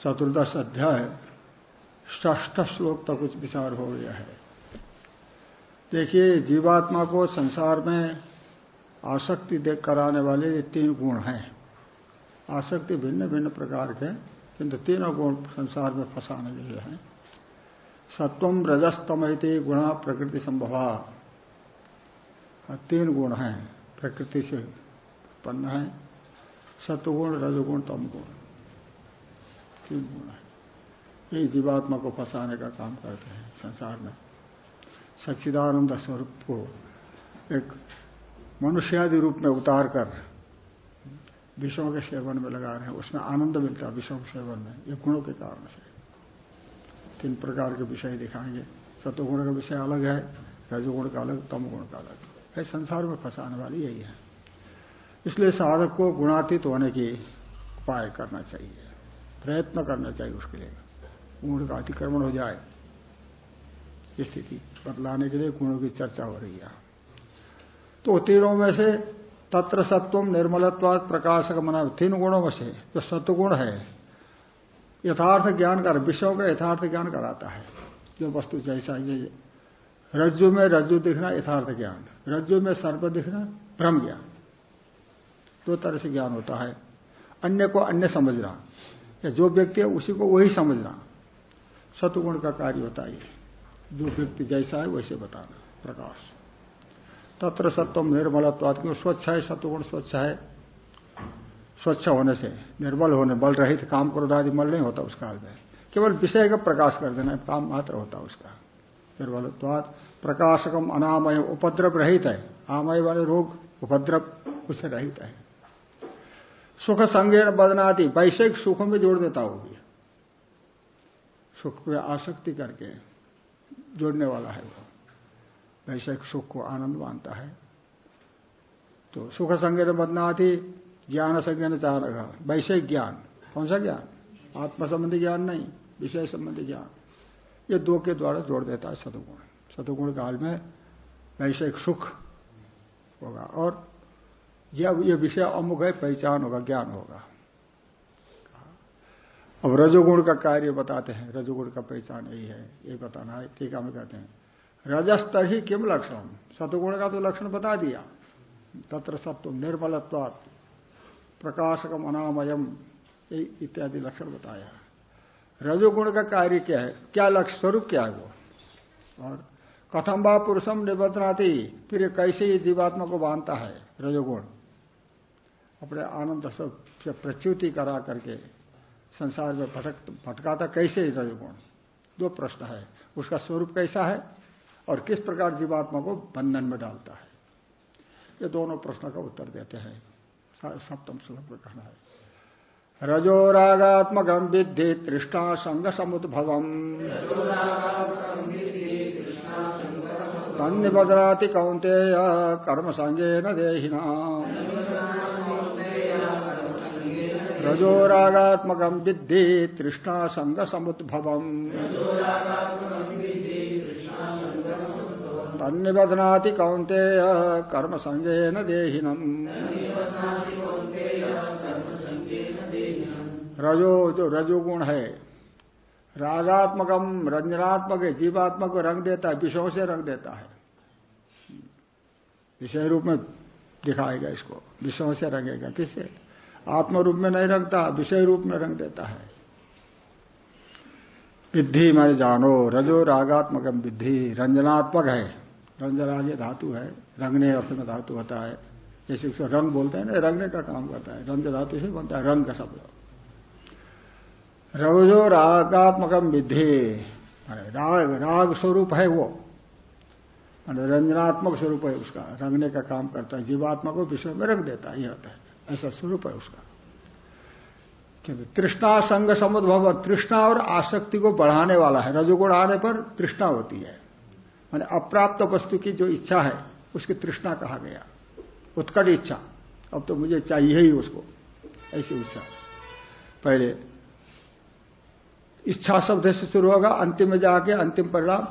चतुर्दश अध्याय ष्ठ श्लोक तक कुछ विचार हो गया है। देखिए, जीवात्मा को संसार में आसक्ति देख कराने वाले ये तीन गुण हैं। आसक्ति भिन्न भिन्न प्रकार के, किंतु तीनों गुण संसार में फंसाने के लिए हैं। सत्वम रजस्तमयती गुणा प्रकृति संभवा। तीन गुण हैं, प्रकृति से उत्पन्न है। सत्वगुण, रजगुण तम गुण तीन गुण है? ये जीवात्मा को फंसाने का काम करते हैं संसार में। सच्चिदानंद स्वरूप को एक मनुष्यादि रूप में उतार कर विषयों के सेवन में लगा रहे हैं। उसमें आनंद मिलता है विषयों के सेवन में, ये गुणों के कारण से। तीन प्रकार के विषय दिखाएँगे। सत्वगुण का विषय अलग है, रजोगुण का अलग तम गुण का अलग। है संसार में फंसाने वाली यही है। इसलिए साधक को गुणातीत होने की उपाय करना चाहिए। प्रयत्न करना चाहिए उसके लिए। गुण का अतिक्रमण हो जाए। स्थिति बदलाने के लिए गुणों की चर्चा हो रही है। तो तीनों में से तत्र सत्वम निर्मलत्वाद प्रकाशक मना तीन गुणों में से जो सत्वगुण है, यथार्थ ज्ञान कर विषयों का यथार्थ ज्ञान कराता है। जो वस्तु जैसा ये रज्जु में रज्जु दिखना यथार्थ ज्ञान, रज्जु में सर्प दिखना भ्रम ज्ञान। दो तरह से ज्ञान होता है। अन्य को अन्य समझना। या जो व्यक्ति है उसी को वही समझना। सतुगुण का कार्य होता है जो व्यक्ति जैसा है वैसे बताना, प्रकाश। तत्र सत्वम निर्मलत्वाद क्यों? स्वच्छ है सत्वगुण स्वच्छ है। स्वच्छ होने से, निर्मल होने, बल रहित काम क्रोध आदि मल नहीं होता उस काल में। केवल विषय का प्रकाश कर देना काम मात्र होता उसका। निर्मलत्वाद प्रकाशकम अनामय, उपद्रव रहित है। आमय वाले रोग, उपद्रव उसे रहित है। सुख संगेण बदनाती वैश्विक सुखों में जोड़ देता होगी सुख में आसक्ति करके जोड़ने वाला है वो। वैश्विक सुख को आनंद मानता है। तो सुख संज्ञा बदनाती ज्ञान संज्ञा चाह रखा वैश्विक ज्ञान। कौन सा ज्ञान? आत्म संबंधी ज्ञान नहीं, विषय संबंधी ज्ञान। ये दो के द्वारा जोड़ देता है सतुगुण सतुगुण काल में वैश्विक सुख होगा। और यह ये विषय अमुख है, पहचान होगा, ज्ञान होगा। अब रजोगुण का कार्य बताते हैं। रजोगुण का पहचान यही है। ये बताना है टीका में कहते हैं। रजस्तर ही किम लक्षण? सतुगुण का तो लक्षण बता दिया। तत्र सत्व निर्मलत्वात् प्रकाशकम अनामयम इत्यादि लक्षण बताया। रजोगुण का कार्य क्या है? क्या लक्ष्य स्वरूप क्या है वो? और कथम बा पुरुषम निबद्धनाती फिर कैसे ये जीवात्मा को बांधता है रजोगुण? अपने आनंद से प्रच्युति करा करके संसार में भटक, भटकाता कैसे रजोगुण? दो प्रश्न है। उसका स्वरूप कैसा है और किस प्रकार जीवात्मा को बंधन में डालता है? ये दोनों प्रश्न का उत्तर देते हैं। सप्तम श्लोक में कहना है। रजो रागात्मक विद्धि तृष्णा संग समुद्भवम। तन्निबदराति कौंतेय कर्म संगे न देहिना रजो रागात्मक विद्धि तृष्णा संग समुद्भवम तन्निबधनाति कौंतेय कर्म संगे न देहिनम रजो जो रजोगुण है। रागात्मकम रंजनात्मक, जीवात्मक को रंग देता है, विषयों से रंग देता है। विषय रूप में दिखाएगा इसको, विषयों से रंगेगा। किससे? आत्म रूप में नहीं रंगता, विषय रूप में रंग देता है। विद्धि मैं जानो, रजो रागात्मक विद्धि, रंजनात्मक है। रंजराज धातु है, रंगने अर्थ में धातु होता है। जैसे उसको रंग बोलते हैं ना, रंगने का काम करता है। रंग धातु से बनता है, रंग का शब्द। रजो रागात्मकम विद्धि राग राग स्वरूप है वो। रंजनात्मक स्वरूप है उसका। रंगने का काम करता है जीवात्मा को विषय में रंग देता है यह होता है। ऐसा स्वरूप है उसका। किंतु तृष्णा संग समुद्भव, तृष्णा और आसक्ति को बढ़ाने वाला है। रजोगुण आने पर तृष्णा होती है। माने अप्राप्त वस्तु की जो इच्छा है, उसकी तृष्णा कहा गया। उत्कट इच्छा। अब तो मुझे चाहिए ही उसको। ऐसी इच्छा। पहले इच्छा शब्द से शुरू होगा, अंतिम में जाके अंतिम परिणाम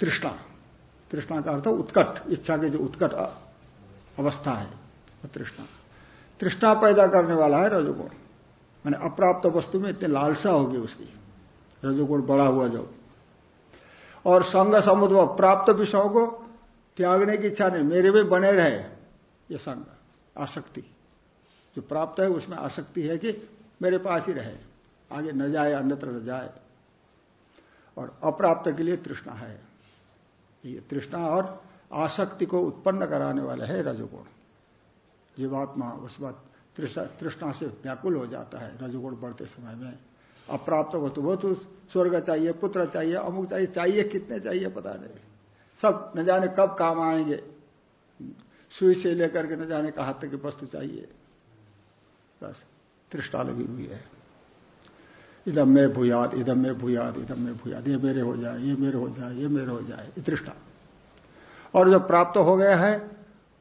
तृष्णा। तृष्णा का अर्थ उत्कट। इच्छा की जो उत्कट अवस्था है तृष्णा। तृष्णा पैदा करने वाला है रजोगुण। मैंने अप्राप्त वस्तु में इतनी लालसा होगी उसकी। रजोगुण बड़ा हुआ जब और संग समुद्र प्राप्त विषयों को त्यागने की इच्छा नहीं, मेरे में बने रहे ये संग। आसक्ति। जो प्राप्त है उसमें आसक्ति है कि मेरे पास ही रहे। आगे न जाए, अन्यत्र न जाए। और अप्राप्त के लिए तृष्णा है। ये तृष्णा और आसक्ति को उत्पन्न कराने वाले है रजोगुण। जीवात्मा उस वक्त तृष्णा से व्याकुल हो जाता है, रजगुण बढ़ते समय में। अप्राप्त वो तो स्वर्ग चाहिए, पुत्र चाहिए, अमुक चाहिए चाहिए कितने चाहिए पता नहीं। सब न जाने कब काम आएँगे। सुई से लेकर के न जाने कहा तक की वस्तु चाहिए। बस, तृष्णा लगी हुई है। इधम में भूयाद इधम में भूयाद इधम में भूयाद, ये मेरे हो जाए, ये मेरे हो जाए, ये मेरे हो जाए तृष्ठा और जब प्राप्त हो गया है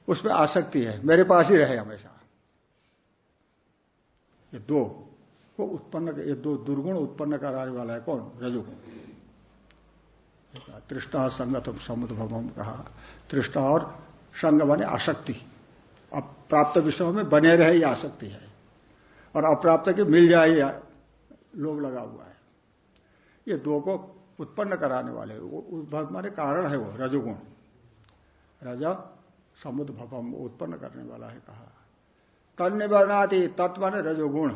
उसमें आसक्ति है। मेरे पास ही रहे हमेशा। ये दो को उत्पन्न, ये दो दुर्गुण उत्पन्न कराने वाला है कौन? रजुगुण तृष्णा संगतम भवम कहा। तृष्णा और संग बने आसक्ति। अब प्राप्त विषयों में बने रहे ये आसक्ति है। और अप्राप्त के मिल जाए लोभ लगा हुआ है। ये दो को उत्पन्न कराने वाले उद्भव माने कारण है वो रजोगुण रज समुद्र भवम उत्पन्न करने वाला है कहा। तन तत्व माने रजोगुण।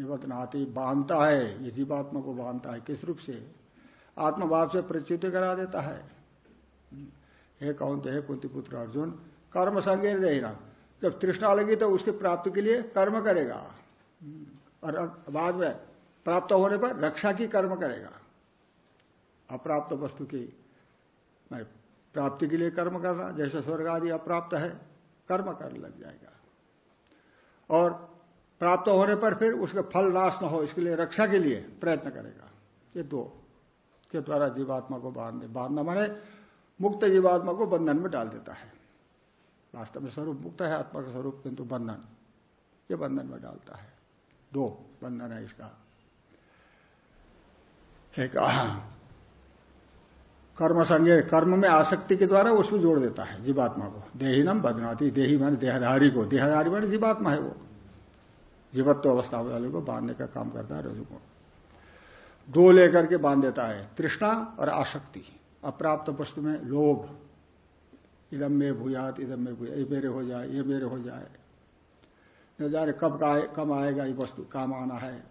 निबदनाती बांधता है, ये जीवात्मा को बांधता है, किस रूप से? आत्मभाव से प्रचित करा देता है। हे कौन हे कुंती पुत्र अर्जुन, कर्म संज्ञा देना जब तृष्णा लगी तो उसकी प्राप्ति के लिए कर्म करेगा। और बाद में प्राप्त होने पर रक्षा की कर्म करेगा। अप्राप्त वस्तु की प्राप्ति के लिए कर्म करना, जैसे स्वर्ग आदि अप्राप्त है, कर्म कर लग जाएगा। और प्राप्त होने पर फिर उसका फल नाश न हो, इसके लिए रक्षा के लिए प्रयत्न करेगा। ये दो के द्वारा जीवात्मा को बाँध, बांधना माने मुक्त जीवात्मा को बंधन में डाल देता है। वास्तव में स्वरूप मुक्त है, आत्मा का स्वरूप किंतु बंधन, ये बंधन में डालता है। दो बंधन है इसका। एक कर्म संज्ञ कर्म में आसक्ति के द्वारा उसमें जोड़ देता है, जीवात्मा को। देहीनम बदनाती देही मान देहधारी को। देहधारी मान जीवात्मा है वो। जीवत्व अवस्था वाले को बांधने का काम करता है रजु को। दो लेकर के बाँध देता है, तृष्णा और आसक्ति। अप्राप्त वस्तु में लोभ। इधम में भूयात इधम में भूया ये मेरे हो जाए, ये मेरे हो जाए। न जाने कब का कम आएगा ये वस्तु, काम आना है।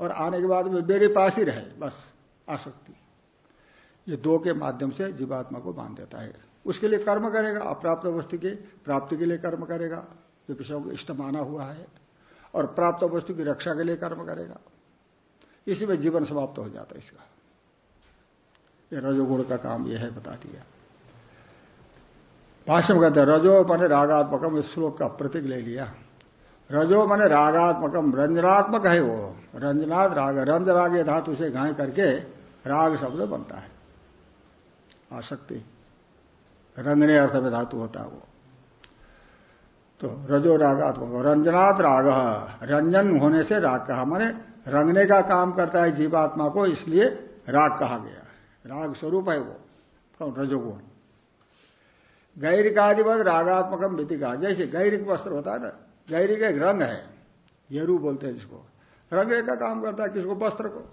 और आने के बाद में मेरे पास ही रहे, बस, आसक्ति। ये दो के माध्यम से जीवात्मा को बाँध देता है। उसके लिए कर्म करेगा, अप्राप्त वस्तु के, प्राप्ति के लिए कर्म करेगा, जो विषयों को इष्ट माना हुआ है, और प्राप्त वस्तु की रक्षा के लिए कर्म करेगा। इसी में जीवन समाप्त हो जाता है इसका। ये रजोगुण का काम यह है, बता दिया। भाष्य में कहते हैं, रजो मैंने रागात्मकम, इस श्लोक का प्रतीक ले लिया। रजो मैंने रागात्मकम, रंजनात्मक है वो। रंजनाथ राग रंज राग धातु से गाय करके राग शब्द बनता है। आसक्ति रंजने अर्थ में धातु होता है वो। तो रजो रागात्मक रंजनाथ राग। रंजन होने से राग कहा। माने रंगने का काम करता है जीवात्मा को, इसलिए राग कहा गया। राग स्वरूप है वो। कौन रजोगुण गैरिकादिवत रागात्मकम विधिका जैसे गैरिक वस्त्र होता है ना, गैरिक एक रंग है। गेरू बोलते हैं जिसको। रंगने का काम करता है किसको? वस्त्र को।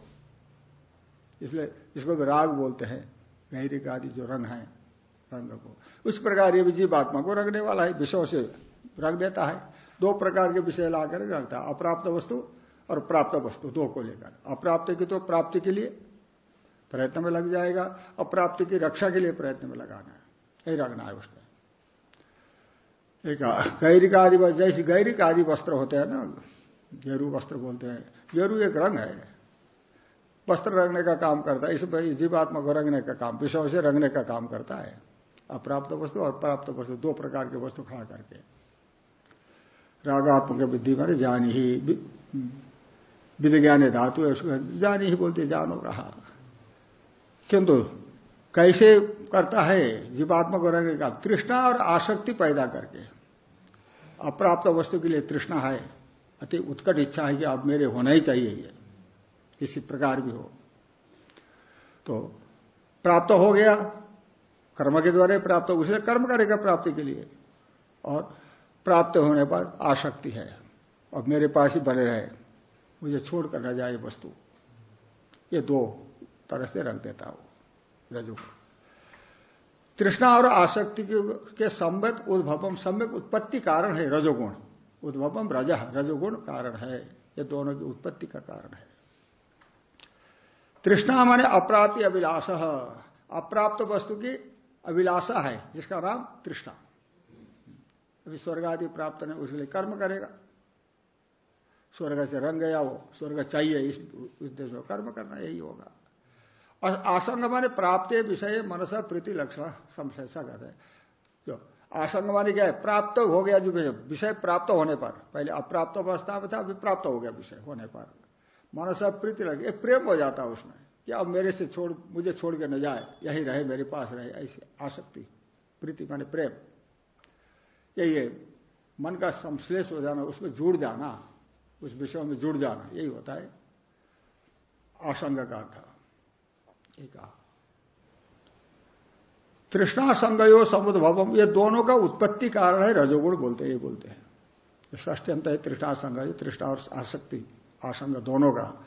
इसलिए इसको भी राग बोलते हैं। गैरिक आदि जो रंग है, रंग को। उस प्रकार ये भी जीवात्मा को रंगने वाला है, विषयों से रंग देता है। दो प्रकार के विषय ला कर रखता है, अप्राप्त वस्तु और प्राप्त वस्तु, दो को लेकर। अप्राप्त की तो प्राप्ति के लिए प्रयत्न में लग जाएगा, अप्राप्ति की रक्षा के लिए प्रयत्न में लगाना है। यही रखना है उसमें। एक गैरिक आदि जैसे गैरिक आदि वस्त्र होते हैं ना, गेरू वस्त्र बोलते हैं, गेरू एक रंग है। वस्त्र रंगने का काम करता है, इस जीवात्मा को रंगने का काम, विषय से रंगने का काम करता है। अप्राप्त वस्तु और प्राप्त वस्तु, दो प्रकार के वस्तु खड़ा करके। रागात्मक बुद्धि माने जान ही विज्ञानी धातु है उसको, जानी ही बोलते, जानो रहा। किंतु कैसे करता है जीवात्मक रंग का तृष्णा और आसक्ति पैदा करके। अप्राप्त वस्तु के लिए तृष्णा है, अति उत्कट इच्छा है कि अब मेरे होना ही चाहिए ये। किसी प्रकार भी हो। तो प्राप्त हो गया, कर्म के द्वारा प्राप्त हो, उसे कर्म करेगा प्राप्ति के लिए। और प्राप्त होने पर आसक्ति है। और मेरे पास ही बने रहे। मुझे छोड़ कर न जाए वस्तु। ये दो तरह से रख देता हूँ। रजु। तृष्णा और आसक्ति के सम्यक उद्भवम, सम्यक उत्पत्ति कारण है रजोगुण। उद्भवम रज, रजोगुण कारण है। ये दोनों की उत्पत्ति का कारण है। तृष्णा माने अप्राप्ति अभिलाष। अप्राप्त वस्तु की अभिलाषा है, जिसका नाम तृष्णा। अभी स्वर्ग आदि प्राप्त नहीं उसके लिए कर्म करेगा। स्वर्ग से रंग गया वो, स्वर्ग चाहिए, इस उद्देश्य में कर्म करना, यही होगा। और आसंग माने प्राप्त विषय, मनसा प्रीति लक्षण समस्या कहते हैं। जो आसंग माने क्या है, प्राप्त हो गया जो विषय प्राप्त होने पर, पहले अप्राप्त अवस्था में था, अभी प्राप्त हो गया विषय होने पर। मनसा प्रीति लगे। एक प्रेम हो जाता है उसमें कि अब मेरे से छोड़, मुझे छोड़ के न जाए। यही रहे, मेरे पास रहे, ऐसी आसक्ति। प्रीति माने प्रेम। यही है मन का संश्लेष हो जाना, उसमें जुड़ जाना, उस विषय में जुड़ जाना, यही होता है। आसंग का अर्थ। एक तृष्णा संगयो समुद्भवम, ये दोनों का उत्पत्ति कारण है, रजोगुण बोलते ये बोलते हैं। ष्टंत है तृष्णा संग तृष्णा और आसक्ति। आसंग दोनों का।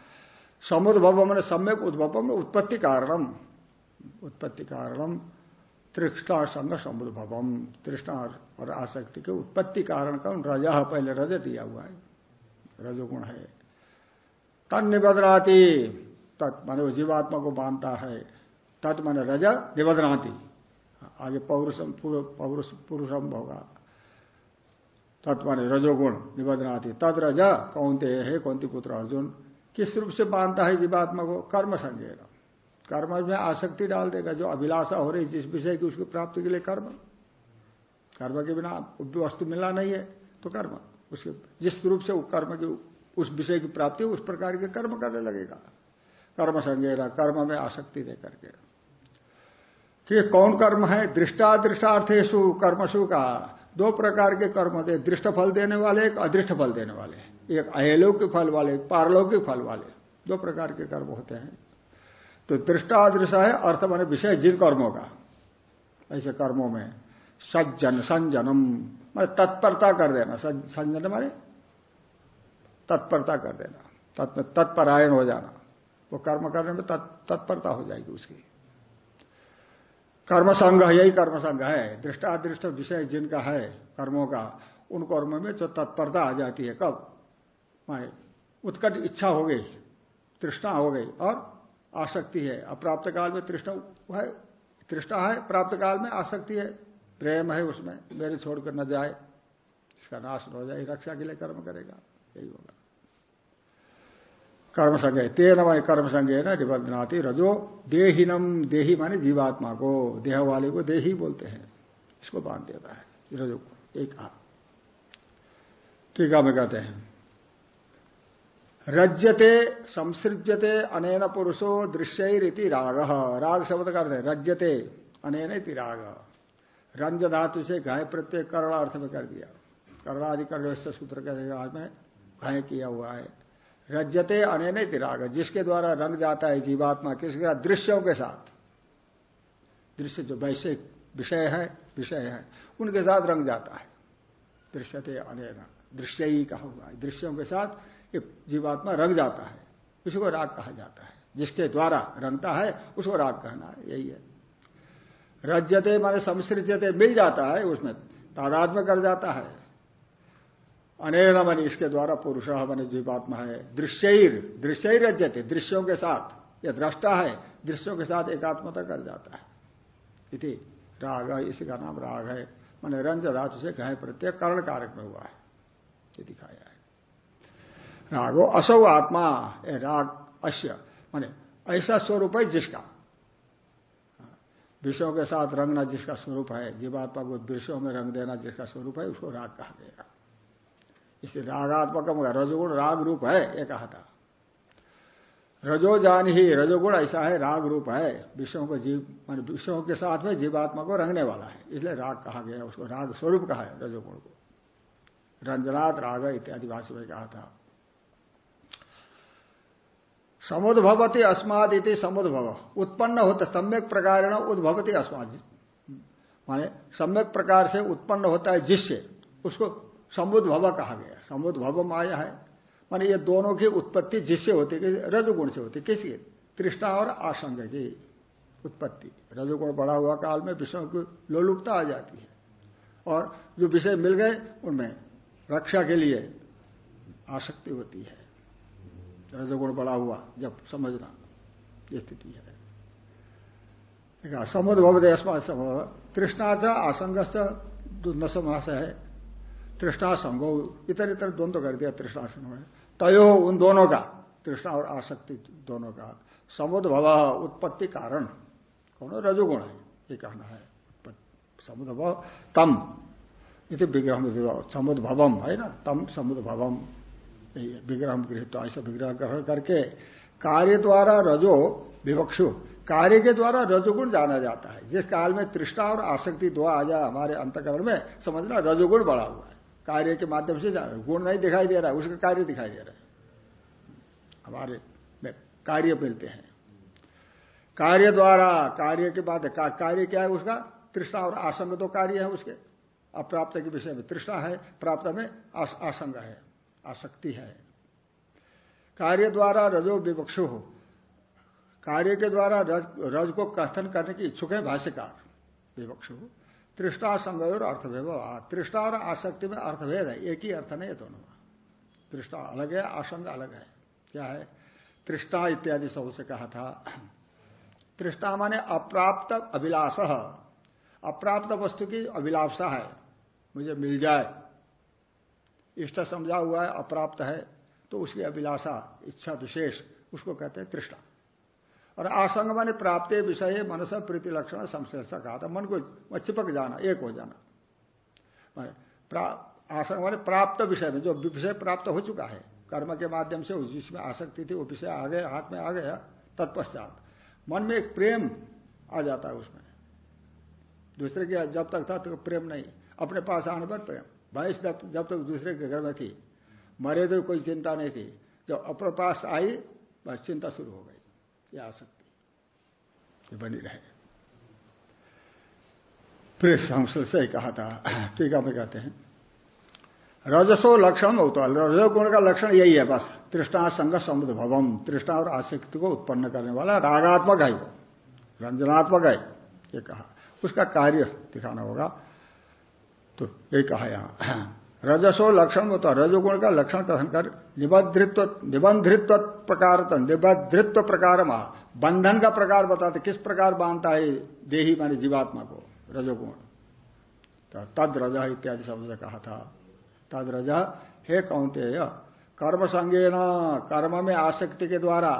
समुद्भव मैंने सम्यक उद्भवम उत्पत्ति कारणम। उत्पत्ति कारणम तृष्णा संग समुद्भवम। तृष्णा और आसक्ति के उत्पत्ति कारण का रज पहले रज दिया हुआ है। रजोगुण है। तन निबदराती तत् माने जीवात्मा को बांधता है। तत् माने रज निबदनाती आगे पौरुषम पौरुष, पुरुषम होगा। तत् माने रजोगुण निबदनाती तद रज कौनते है कौनती पुत्र अर्जुन। किस रूप से मानता है जीवात्मा को कर्म संज्ञा कर्म में आसक्ति डाल देगा। जो अभिलाषा हो रही जिस विषय की उसकी प्राप्ति के लिए कर्म। कर्म के बिना वस्तु मिलना नहीं है तो कर्म। उसके जिस रूप से कर्म की, उस विषय की प्राप्ति उस प्रकार के कर्म करने लगेगा। कर्म संज्ञा कर्म में आसक्ति दे करके। ये कौन कर्म है? दृष्टादृष्टार्थेशु कर्मशु का। दो प्रकार के कर्म होते दृष्ट फल देने वाले एक, अदृष्ट फल देने वाले एक अहेलौकिक फल वाले, एक पारलौकिक फल वाले। दो प्रकार के कर्म होते हैं। तो दृष्टादृश है, अर्थ माने विषय, जिन कर्मों का। ऐसे कर्मों में सज्जन, संजनम मैं तत्परता कर देना। संजन माने तत्परता कर देना। तत्परायण हो जाना। वो कर्म करने में तत्परता हो जाएगी उसकी। कर्म संघ यही कर्म संघ है। दृष्टादृष्ट विषय जिनका है, कर्मों का, उन कर्मों में जो तत्परता आ जाती है, कब? माने उत्कट इच्छा हो गई, तृष्णा हो गई और आसक्ति है। अप्राप्त काल में तृष्णा है तृष्णा है, प्राप्त काल में आसक्ति है, प्रेम है उसमें, मेरे छोड़कर न जाए, इसका नाश हो जाए, रक्षा के लिए कर्म करेगा, यही होगा। कर्म संज्ञ तेन माने कर्म संज्ञ न निबंधनाती रजो देहीनम देही माने जीवात्मा को देह वाले को देही बोलते हैं इसको बाँध देता है रजो को एक टीका में कहते हैं रज्यते संसृज्यते अनेन पुरुषो दृश्य राग राग शब्द करते हैं रज्यते अनेन राग रंज धातु से घाय प्रत्यय करण अर्थ में कर दिया करणादि कर्ण सूत्र के में घाय किया हुआ है रज्यते अनेन तिराग जिसके द्वारा रंग जाता है जीवात्मा, किसके दृश्यों के साथ। दृश्य जो वैसे विषय है विषय है, उनके साथ रंग जाता है। दृश्यते अनेन, दृश्य ही कहा हुआ है। दृश्यों के साथ ये जीवात्मा रंग जाता है, उसको राग कहा जाता है। जिसके द्वारा रंगता है, उसको राग कहना है, यही है। रजते माने संसृजते मिल जाता है उसमें तादाद में कर जाता है। अनेक मन इसके द्वारा पुरुष मन जीवात्मा है। दृश्य दृश्य रजते दृश्यों के साथ। यह दृष्टा है, दृश्यों के साथ एकात्मता कर जाता है। इति राग, इसी का नाम राग है। मैंने रंज धातु से कहे प्रत्यय कर्ण कारक में हुआ है। ये दिखाया है। रागो असौ आत्मा ए राग अश्य माने ऐसा स्वरूप है जिसका। विषयों के साथ रंगना जिसका स्वरूप है, जीवात्मा को विषयों में रंग देना जिसका स्वरूप है, उसको राग कहा गया। इसलिए रागात्मक रजोगुण राग रूप है, ये कहा था। रजो जान ही, रजोगुण ऐसा है, राग रूप है। विषयों को जीव, मान विषयों के साथ में जीवात्मा को रंगने वाला है। इसलिए राग कहा गया, उसको राग स्वरूप कहा है, रजोगुण को। रंजनाथ राग इत्यादि भाषा में कहा था। समुद्भवती अस्माद इति समुद्भव। उत्पन्न होता, सम्यक प्रकार उद्भवती अस्माद माने सम्यक प्रकार से उत्पन्न होता है जिससे, उसको समुद्भव कहा गया समुद्भव माया है। माने ये दोनों की उत्पत्ति जिससे होती है रजगुण से होती किसी तृष्णा और आशंक की उत्पत्ति। रजगुण बढ़ा हुआ काल में विषयों की लोलुपता आ जाती है। और जो विषय मिल गए, उनमें रक्षा के लिए आसक्ति होती है। रजगुण बढ़ा हुआ, जब समझना स्थिति है। समुद्र अस्मात तृष्णा च आसंग न समास है। तृष्णा संगो इतर इतर द्वंद्व कर दिया तृष्णा संग में। तयो उन दोनों का, तृष्णा और आसक्ति दोनों का। समुद्र भव उत्पत्ति कारण। कौन? रजोगुण है, ये कहना है। समुद्र भव तम। इति विग्रह समुद्र भवम है ना? तम समुद्र भवम विग्रह गृहित, ऐसा विग्रह ग्रहण करके कार्य द्वारा रजो विवक्षु। कार्य के द्वारा रजोगुण जाना जाता है। जिस काल में तृष्णा और आसक्ति दो आ जाए, हमारे अंतकरण में, समझना रजोगुण बढ़ा हुआ है। कार्य के माध्यम से गुण नहीं दिखाई दे रहा है उसका कार्य दिखाई दे रहा है। हमारे में कार्य मिलते हैं। कार्य द्वारा कार्य के बाद का, कार्य क्या है उसका? तृष्णा और आसंग तो कार्य है उसके। अप्राप्त के विषय में तृष्णा है प्राप्त में आसंग है आसक्ति है। कार्य द्वारा रजो विवक्षु हो। कार्य के द्वारा रज, रज को कथन करने की इच्छुक है भाष्यकार। विवक्षु तृष्णा संग और अर्थभेद। तृष्णा और आसक्ति में अर्थभेद है, एक ही अर्थ नहीं है दोनों तृष्णा अलग है, आसंग अलग है। क्या है? तृष्णा इत्यादि सबसे कहा था। तृष्णा माने अप्राप्त अभिलाष। अप्राप्त वस्तु की अभिलाषा है। मुझे मिल जाए। इष्ट समझा हुआ है, अप्राप्त है तो उसकी अभिलाषा, इच्छा विशेष, उसको कहते हैं तृष्णा और आसंग माने प्राप्त विषय मनस प्रीति लक्षण संश्लेष कहा था। मन को चिपक जाना, एक हो जाना। आसंग, माने प्राप्त विषय में, जो विषय प्राप्त हो चुका है, कर्म के माध्यम से जिसमें आसक्ति थी, वो विषय आ गया, हाथ में आ गया, तत्पश्चात। मन में एक प्रेम आ जाता है उसमें। दूसरे के जब तक था तो प्रेम नहीं। अपने पास आने पर प्रेम। भैंस जब तक दूसरे के घर में थी, मरे तो कोई चिंता नहीं थी। जब अपने पास आई, बस चिंता शुरू हो गई। ये आसक्ति। ये बनी रहे। फिर से कहा था टीका में कहते हैं। रजसो लक्षण होता रजोगुण का लक्षण यही है, बस। तृष्णा, संग समुद्र भवम। तृष्णा और आसक्ति को उत्पन्न करने वाला रागात्मक है वो। रंजनात्मक है, ये कहा। उसका कार्य दिखाना होगा। तो यही कहा यहाँ। रजसो लक्षण होता, रजोगुण का लक्षण कथन कर निबद्धित्व निबंधित्व प्रकार निबद्धित्व प्रकार बंधन का प्रकार बताते, किस प्रकार बांधता है देही मानी जीवात्मा को, रजोगुण। तो तद रज इत्यादि शब्द कहा था। तद रज, हे कौनते कर्म संज्ञे न कर्म में आसक्ति के द्वारा,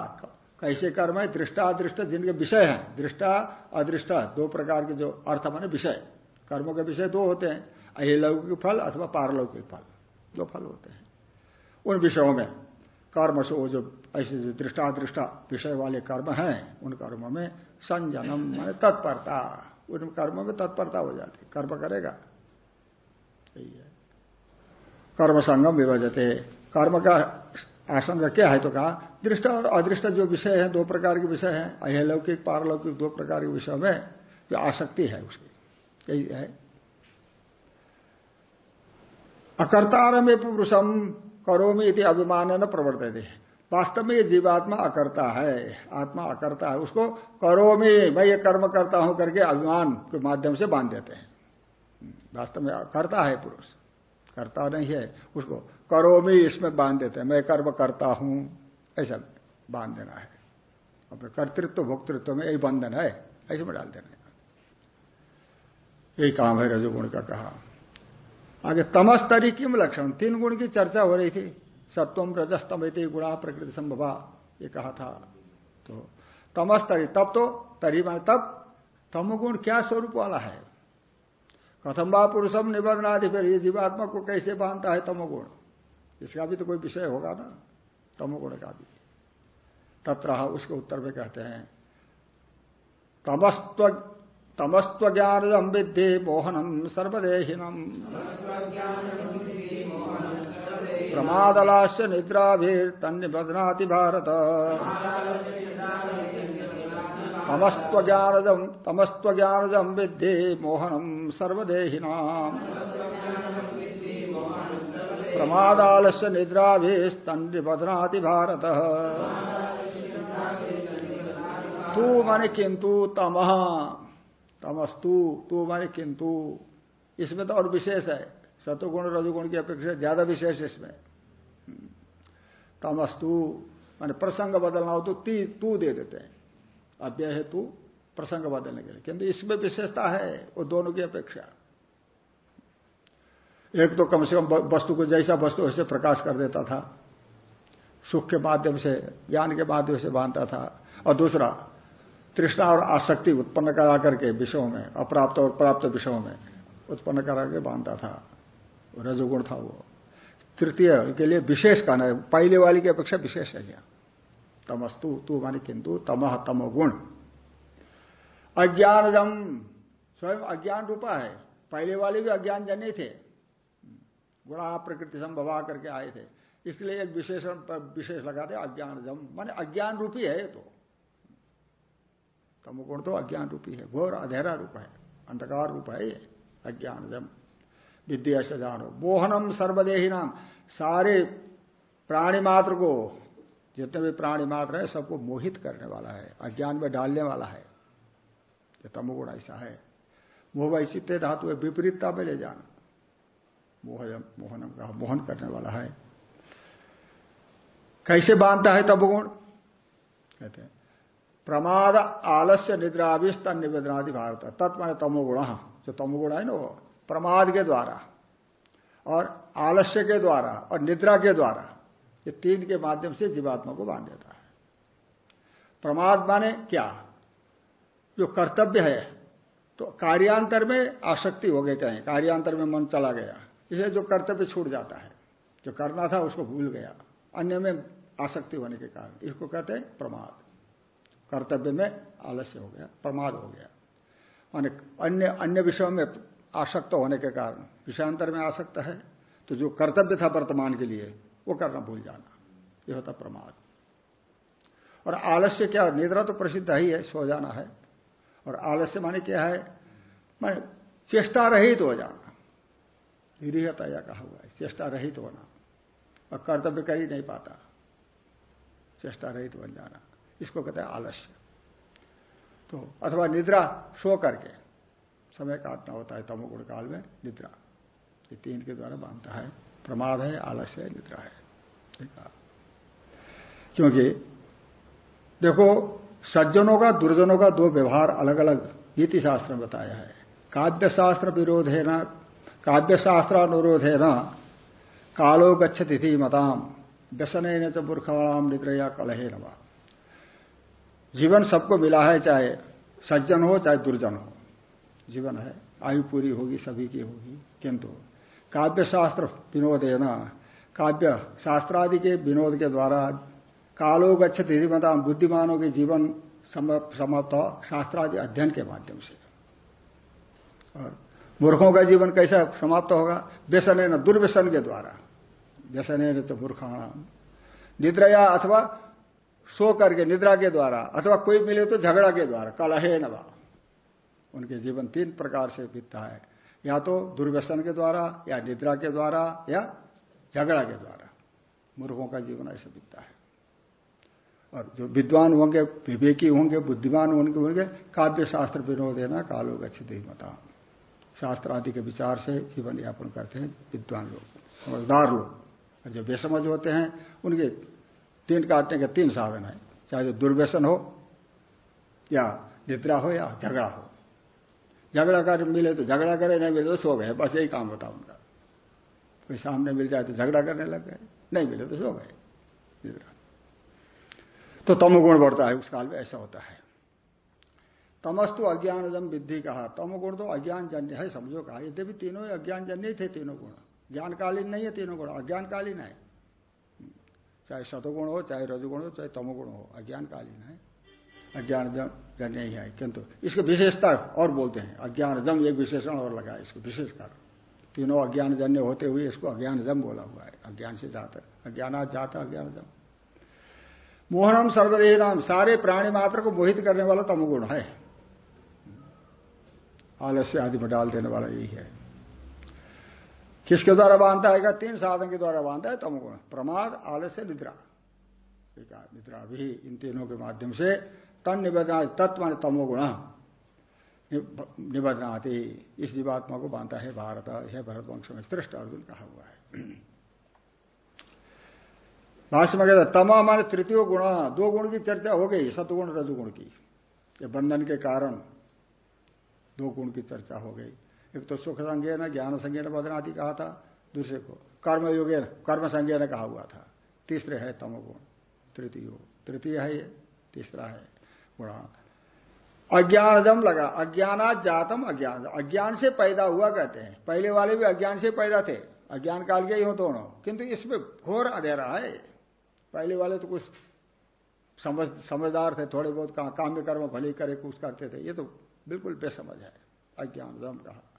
कैसे कर्म है? दृष्टा अदृष्ट जिनके विषय हैं, दृष्टा, अदृष्ट, दो प्रकार के जो अर्थ माने विषय। कर्मों के विषय दो होते हैं। अहिलौकिक फल अथवा पारलौकिक फल दो फल होते हैं। उन विषयों में कर्म से वो जो ऐसे जो दृष्टादृष्टा विषय वाले कर्म हैं, उन कर्मों में संजनम, मैंने तत्परता, उन कर्मों में तत्परता हो जाती कर्म करेगा। यही है। कर्म संगम विभजते। कर्म का आशंका क्या है तो कहा? दृष्ट और अदृष्ट जो विषय है, दो प्रकार के विषय हैं, अहलौकिक, पारलौकिक, दो प्रकार के विषय में जो आसक्ति है उसकी। यही है। अकर्तार में पुरुषम करोमी इति अभिमान न प्रवर्तित। वास्तव में ये जीवात्मा अकर्ता है, आत्मा अकर्ता है, उसको करोमी, मैं ये कर्म करता हूँ करके अभिमान के माध्यम से बाँध देते हैं। वास्तव में करता है पुरुष, करता नहीं है, उसको करो करोमी इसमें बाँध देते हैं, मैं कर्म करता हूँ, ऐसा बाँध देना है। अपने कर्तृत्व, भोक्तृत्व में यही बंधन है, ऐसे में डाल देना यही काम है रजोगुण का कहा। आगे तमस्तरी किम लक्षण? तीन गुण की चर्चा हो रही थी। सत्वम, रजस्तम गुणा प्रकृति संभवा, ये कहा था। तो तमस्तरी, तब तो तरी मान तब तमगुण क्या स्वरूप वाला है? कथम बा पुरुषम निबंधनादि, फिर ये जीवात्मा को कैसे बांधता है तमोगुण? इसका भी तो कोई विषय होगा ना, तमोगुण का भी। तत्र उसके उत्तर में कहते हैं तमस्व तमस्व ज्ञान विद्धि मोहनम सर्वदेहिनम प्रमादलास्य निद्राभीर तन्निबधनाति भारत। तमस्व ज्ञानजम विद्धि मोहनम सर्वदेहिना प्रमादालस्य निद्राभीस्तन्निबधनाति भारत। तू माने किंतु तम। तमस्तु, तू माने किंतु। इसमें तो और विशेष है। सतुगुण, रजुगुण की अपेक्षा ज़्यादा विशेष इसमें। तमस्तु, माने प्रसंग बदलना हो तो ती, तू दे देते हैं। अव्यय है तू प्रसंग बदलने के लिए। किंतु इसमें विशेषता है, वो दोनों की अपेक्षा। एक तो कम से कम वस्तु को जैसा वस्तु वैसे प्रकाश कर देता था। सुख के माध्यम से, ज्ञान के माध्यम से बांधता था। और दूसरा तृष्णा और आसक्ति उत्पन्न करा करके विषयों में, अप्राप्त और प्राप्त विषयों में उत्पन्न करा के बांधता था। रजोगुण था वो। तृतीय के लिए विशेष कहना है पहले वाली की अपेक्षा विशेष है यह तमस्तु, तू मानी किंतु तमह तमोगुण। अज्ञानजम स्वयं अज्ञान रूपा है। पहले वाले भी अज्ञान जन्य थे। गुणा प्रकृति संभवा करके आए थे। इसलिए एक विशेषण विशेष लगाते अज्ञान जम माने अज्ञान रूपी है तो। तमोगुण तो अज्ञान रूपी है, घोर अधेरा रूप है, अंधकार रूप है ये अज्ञान जम विद्या से जानो, मोहनम सर्वदेही नाम, सारे प्राणी मात्र को, जितने भी प्राणी मात्र है, सबको मोहित करने वाला है, अज्ञान में डालने वाला है, ये तमोगुण ऐसा है। मोह चित्ते धातु है, विपरीतता में ले जाना मोह मोहनम का मोहन करने वाला है। कैसे बांधता है तमोगुण? कहते हैं प्रमाद आलस्य निद्राभिस्त निवेदनादि भारत तत्व तमोगुण जो तमोगुण है ना वो, प्रमाद के द्वारा और आलस्य के द्वारा और निद्रा के द्वारा, ये तीन के माध्यम से जीवात्मा को बाँध देता है। प्रमाद माने क्या? जो कर्तव्य है तो कार्यांतर में आसक्ति हो गई कहीं, कार्यांतर में मन चला गया इसे जो कर्तव्य छूट जाता है, जो करना था उसको भूल गया, अन्य में आसक्ति होने के कारण, इसको कहते हैं प्रमाद। कर्तव्य में आलस्य हो गया, प्रमाद हो गया। माने अन्य अन्य विषयों में आसक्त होने के कारण, विषयांतर में आसक्त है तो जो कर्तव्य था वर्तमान के लिए, वो करना भूल जाना, यह होता प्रमाद। और आलस्य क्या, निद्रा तो प्रसिद्ध ही है, सो जाना है। और आलस्य माने क्या है, माने चेष्टा रहित हो जाना। निरीहता कहा हुआ है, चेष्टा रहित होना। और कर्तव्य कर ही नहीं पाता, चेष्टा रहित बन जाना। इसको कहते हैं आलस्य। तो अथवा निद्रा सो करके, समय काटना होता है तमोगुण काल में निद्रा। ये तीन के द्वारा बांधता है। प्रमाद है, आलस्य है, निद्रा है। क्योंकि देखो, सज्जनों का, दुर्जनों का दो व्यवहार अलग अलग नीति शास्त्र में बताया है। काव्य शास्त्र विरोध है न काव्य शास्त्र अनुरोध है न कालो गच्छति मताम व्यसन च मूर्खवाणाम निद्रया कलहे नवा जीवन सबको मिला है, चाहे सज्जन हो, चाहे दुर्जन हो। जीवन है। आयु पूरी होगी, सभी की होगी, किंतु काव्य शास्त्र विनोद है ना काव्य शास्त्रादि के विनोद के द्वारा कालो गच्छत बुद्धिमानों के जीवन समाप्त शास्त्रादि अध्ययन के माध्यम से। और मूर्खों का जीवन कैसा समाप्त होगा? व्यसन न दुर्व्यसन के द्वारा। व्यसन तो मूर्खाणाम निद्रया अथवा सो करके निद्रा के द्वारा अथवा कोई मिले तो झगड़ा के द्वारा, कलहे नवा। उनके जीवन तीन प्रकार से बीतता है। या तो दुर्व्यसन के द्वारा, या निद्रा के द्वारा, या झगड़ा के द्वारा। मूर्खों का जीवन ऐसे बीतता है। और जो विद्वान होंगे, विवेकी होंगे, बुद्धिमान होंगे होंगे काव्य शास्त्र विनोद है ना, कालो गच्छित मता। शास्त्र आदि के विचार से जीवन यापन करते हैं विद्वान लोग, समझदार लोग। और जो बेसमझ होते हैं, उनके तीन काटने के तीन साधन है, चाहे दुर्व्यसन हो, या निद्रा हो, या झगड़ा हो। झगड़ा कर मिले तो झगड़ा करे, नहीं मिले तो सो गए, बस यही काम होता उनका। कोई सामने मिल जाए तो झगड़ा करने लग गए, नहीं मिले तो सो गए, निद्रा। तो तमोगुण बढ़ता है, उस काल में ऐसा होता है। तमस्तु अज्ञान जम विद्धि कहा। तमोगुण तो अज्ञान जन्य है, समझो कहा। यद्यपि तीनों अज्ञान जन्य थे, तीनों गुण। ज्ञानकालीन नहीं है, तीनों गुण। अज्ञानकालीन है। चाहे सतुगुण हो, चाहे रजुगुण हो, चाहे तमोगुण हो अज्ञान कालीन है। अज्ञान जम जन्य ही है किंतु इसको विशेषता और बोलते हैं। अज्ञान जम एक विशेषण और लगा इसको विशेष कर। तीनों अज्ञान जन्य होते हुए इसको अज्ञान जम बोला हुआ है, अज्ञान से जाता अज्ञान जाता अज्ञान जम मोहनम सर्वदेह नाम सारे प्राणी मात्र को मोहित करने वाला तमगुण है। आलस्य आदि में डाल देने वाला यही है। किसके द्वारा बांधता है? तीन साधन के द्वारा बांधता है तमगुण प्रमाद, आलस्य, निद्रा। निद्रा भी इन तीनों के माध्यम से तन निवेदना तत्व तमोगुण निबदनाती इस जीवात्मा को बांधता है भारत है भरत वंश में श्रेष्ठ अर्जुन कहा हुआ है। भाष्य में कहते तमा मान तृतीय गुण। दो गुण की चर्चा हो गई, सतगुण, रजुगुण की। ये बंधन के कारण दो गुण की चर्चा हो गई। एक तो सुख संज्ञा न ज्ञान संज्ञा न बदनादि कहा था दूसरे को। कर्म योगे कर्म संज्ञा ने कहा हुआ था। तीसरे है तमोगुण। तृतीय। तृतीय है ये। तीसरा है गुण। अज्ञानजम लगा। अज्ञानात जातम अज्ञान। अज्ञान से पैदा हुआ कहते हैं। पहले वाले भी अज्ञान से पैदा थे। अज्ञान काल के ही हो दोनों। किंतु इसमें घोर अंधेरा है। पहले वाले तो कुछ समझ, समझदार थे, थोड़े बहुत काम कर्म भले करे, कुछ करते थे। ये तो बिल्कुल बेसमझ है। अज्ञानजम कहा।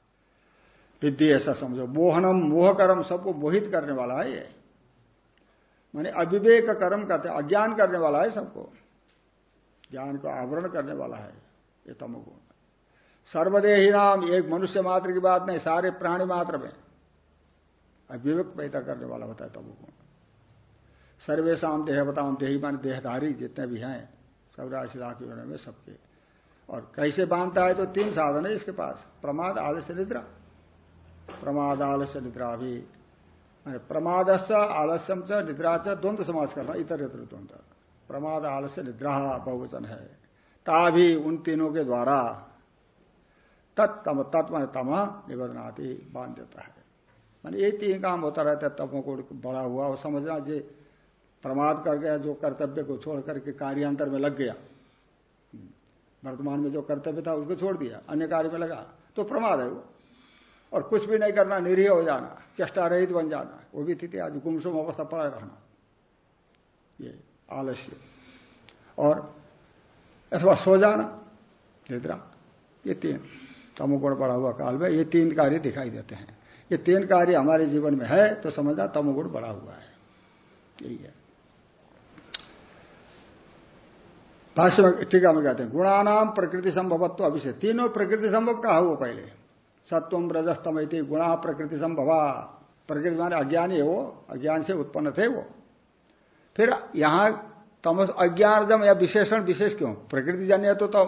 विद्धि ऐसा समझो। मोहनम मोह कर्म सबको मोहित करने वाला है ये। माने अविवेक कर्म करते, अज्ञान करने वाला है सबको। ज्ञान को आवरण करने वाला है ये तमोगुण। सर्वदेही नाम, एक मनुष्य मात्र की बात नहीं, सारे प्राणी मात्र में। अभिवेक पैदा करने वाला होता है तमोगुण। सर्वेशम देहवताम देही मान देहधारी जितने भी हैं, सब राशि राशि में सबके। और कैसे बांधता है तो तीन साधन है इसके पास, प्रमाद आदेश निद्रा। प्रमाद आलस्य निद्रा भी। मैंने प्रमाद आलस्यम च, निद्रा च द्वंद्व समाज करना, इतर इतर द्वंद्व। प्रमाद, आलस्य, निद्रा बहुवचन है। ताभी उन तीनों के द्वारा तत्तम तत्व तम निबदनाती बाँध देता है। मान ये तीन काम होता रहता है, तमो को बड़ा हुआ। और समझना जे, प्रमाद कर गया, जो कर्तव्य को छोड़ करके कार्यांतर में लग गया। वर्तमान में जो कर्तव्य था, उसको छोड़ दिया। अन्य कार्य में लगा। तो प्रमाद है वो। और कुछ भी नहीं करना, निरीह हो जाना, चेष्टा रहित बन जाना, वो भी स्थिति आज गुमसुम अवस्था पड़ा रहना। ये आलस्य। और अथवा सो जाना, निद्रा। ये तीन। तमोगुण बढ़ा हुआ काल में ये तीन कार्य दिखाई देते हैं। ये तीन कार्य हमारे जीवन में है तो समझना तमोगुण बढ़ा हुआ है। यही है। भाष्य में टीका में कहते हैं, गुणानाम प्रकृति संभवत्व अभिषेक। तीनों प्रकृति संभव कहा हुआ पहले। सत्वम रजस्तम गुणा प्रकृति संभवा। प्रकृति माने अज्ञानी है वो अज्ञान से उत्पन्न थे वो। फिर यहाँ तमस अज्ञान या विशेषण विशेष क्यों? प्रकृति जन्य तो, तो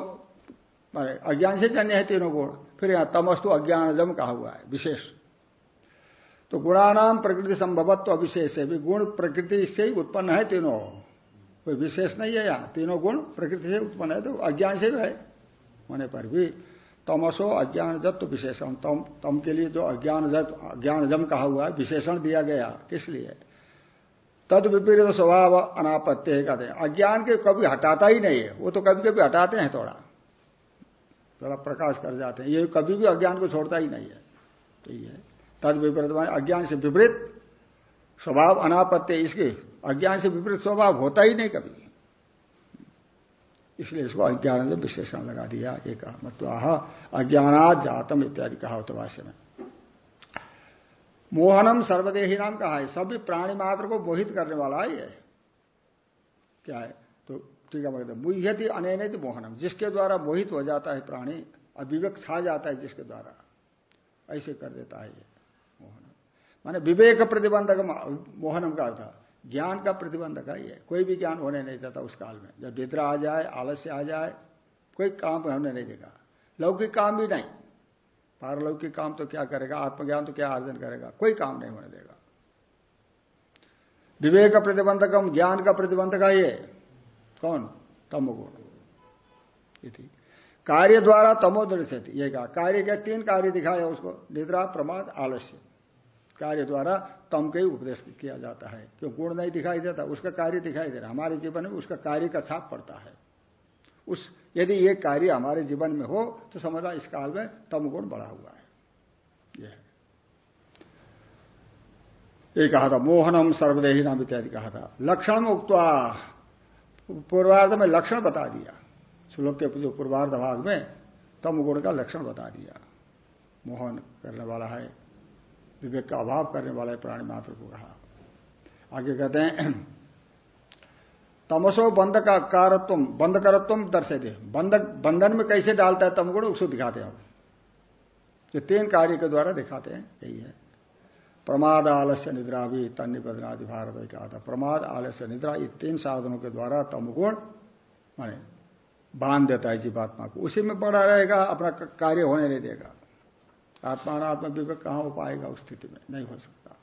अज्ञान से जन्य है तीनों गुण। फिर यहाँ तमस्तु अज्ञानजम कहा हुआ है विशेष। तो गुणानाम प्रकृति संभवत्व अविशेष है। भी गुण प्रकृति से ही उत्पन्न है तीनों। कोई विशेष नहीं है यहाँ। तीनों गुण प्रकृति से उत्पन्न है तो अज्ञान से भी है। होने पर भी तमसो अज्ञान जत्व विशेषण। तम तम के लिए जो अज्ञान अज्ञानजम कहा हुआ है, विशेषण दिया गया किस लिए? तद विपरीत स्वभाव अनापत्य कहते हैं। अज्ञान के कभी हटाता ही नहीं है। वो तो कभी कभी हटाते हैं थोड़ा। थोड़ा प्रकाश कर जाते हैं। ये कभी भी अज्ञान को छोड़ता ही नहीं है। तो ये तद विपरीत अज्ञान से विपरीत स्वभाव अनापत्य इसके अज्ञान से विपरीत स्वभाव होता ही नहीं कभी। इसलिए इसको अज्ञान से विशेषण लगा दिया एक मतलब अज्ञानात जातम इत्यादि कहा भाष्य में। मोहनम सर्वदेही नाम कहा है, सभी प्राणी मात्र को मोहित करने वाला है ये। क्या है? तो ठीक है मतलब मुह्यति अनैनित मोहनम, जिसके द्वारा मोहित हो जाता है प्राणी अविवेक छा जाता है जिसके द्वारा, ऐसे कर देता है ये मोहनम। माने विवेक प्रतिबंधक मोहनम का अर्थ ज्ञान का प्रतिबंधक है ये। कोई भी ज्ञान होने नहीं देता उस काल में। जब निद्रा आ जाए, आलस्य आ जाए, कोई काम होने नहीं देगा लौकिक काम भी नहीं। पारलौकिक काम तो क्या करेगा? आत्मज्ञान तो क्या अर्जन करेगा? कोई काम नहीं होने देगा। विवेक का प्रतिबंधकम, ज्ञान का प्रतिबंधक है ये। कौन? तमोगुण। कार्य द्वारा तमोदर से ये कहा, कार्य के तीन कार्य दिखाया उसको। निद्रा, प्रमाद, आलस्य। कार्य द्वारा तम के ही उपदेश किया जाता है। क्यों? गुण नहीं दिखाई देता, उसका कार्य दिखाई दे रहा हमारे जीवन में उसका कार्य का छाप पड़ता है। उस, यदि ये कार्य हमारे जीवन में हो तो समझा इस काल में तम गुण बढ़ा हुआ है। यह ये कहा था, मोहनम सर्वदेही नाम इत्यादि कहा था। लक्षण उक्ता पूर्वार्ध में लक्षण बता दिया। श्लोक के जो पूर्वार्ध भाग में तम गुण का लक्षण बता दिया। मोहन करने वाला है। विवेक का अभाव करने वाला प्राणी मात्र को कहा। आगे कहते हैं, तमसो बंध का कारत्व बंध करत्व दर्शे बंधक, बंधन में कैसे डालता है तमगुण, उसको दिखाते हैं ये तीन कार्य के द्वारा दिखाते हैं, यही है। प्रमाद, आलस्य, निद्रा भी तन निबदनादि भारत कहा था। प्रमाद, आलस्य, निद्रा, ये तीन साधनों के द्वारा तमगुण, माने बाँध देता है जीवात्मा को। उसी में पड़ा रहेगा, अपना कार्य होने नहीं देगा। आत्मा विवेक कहाँ हो पाएगा उस स्थिति में? नहीं हो सकता।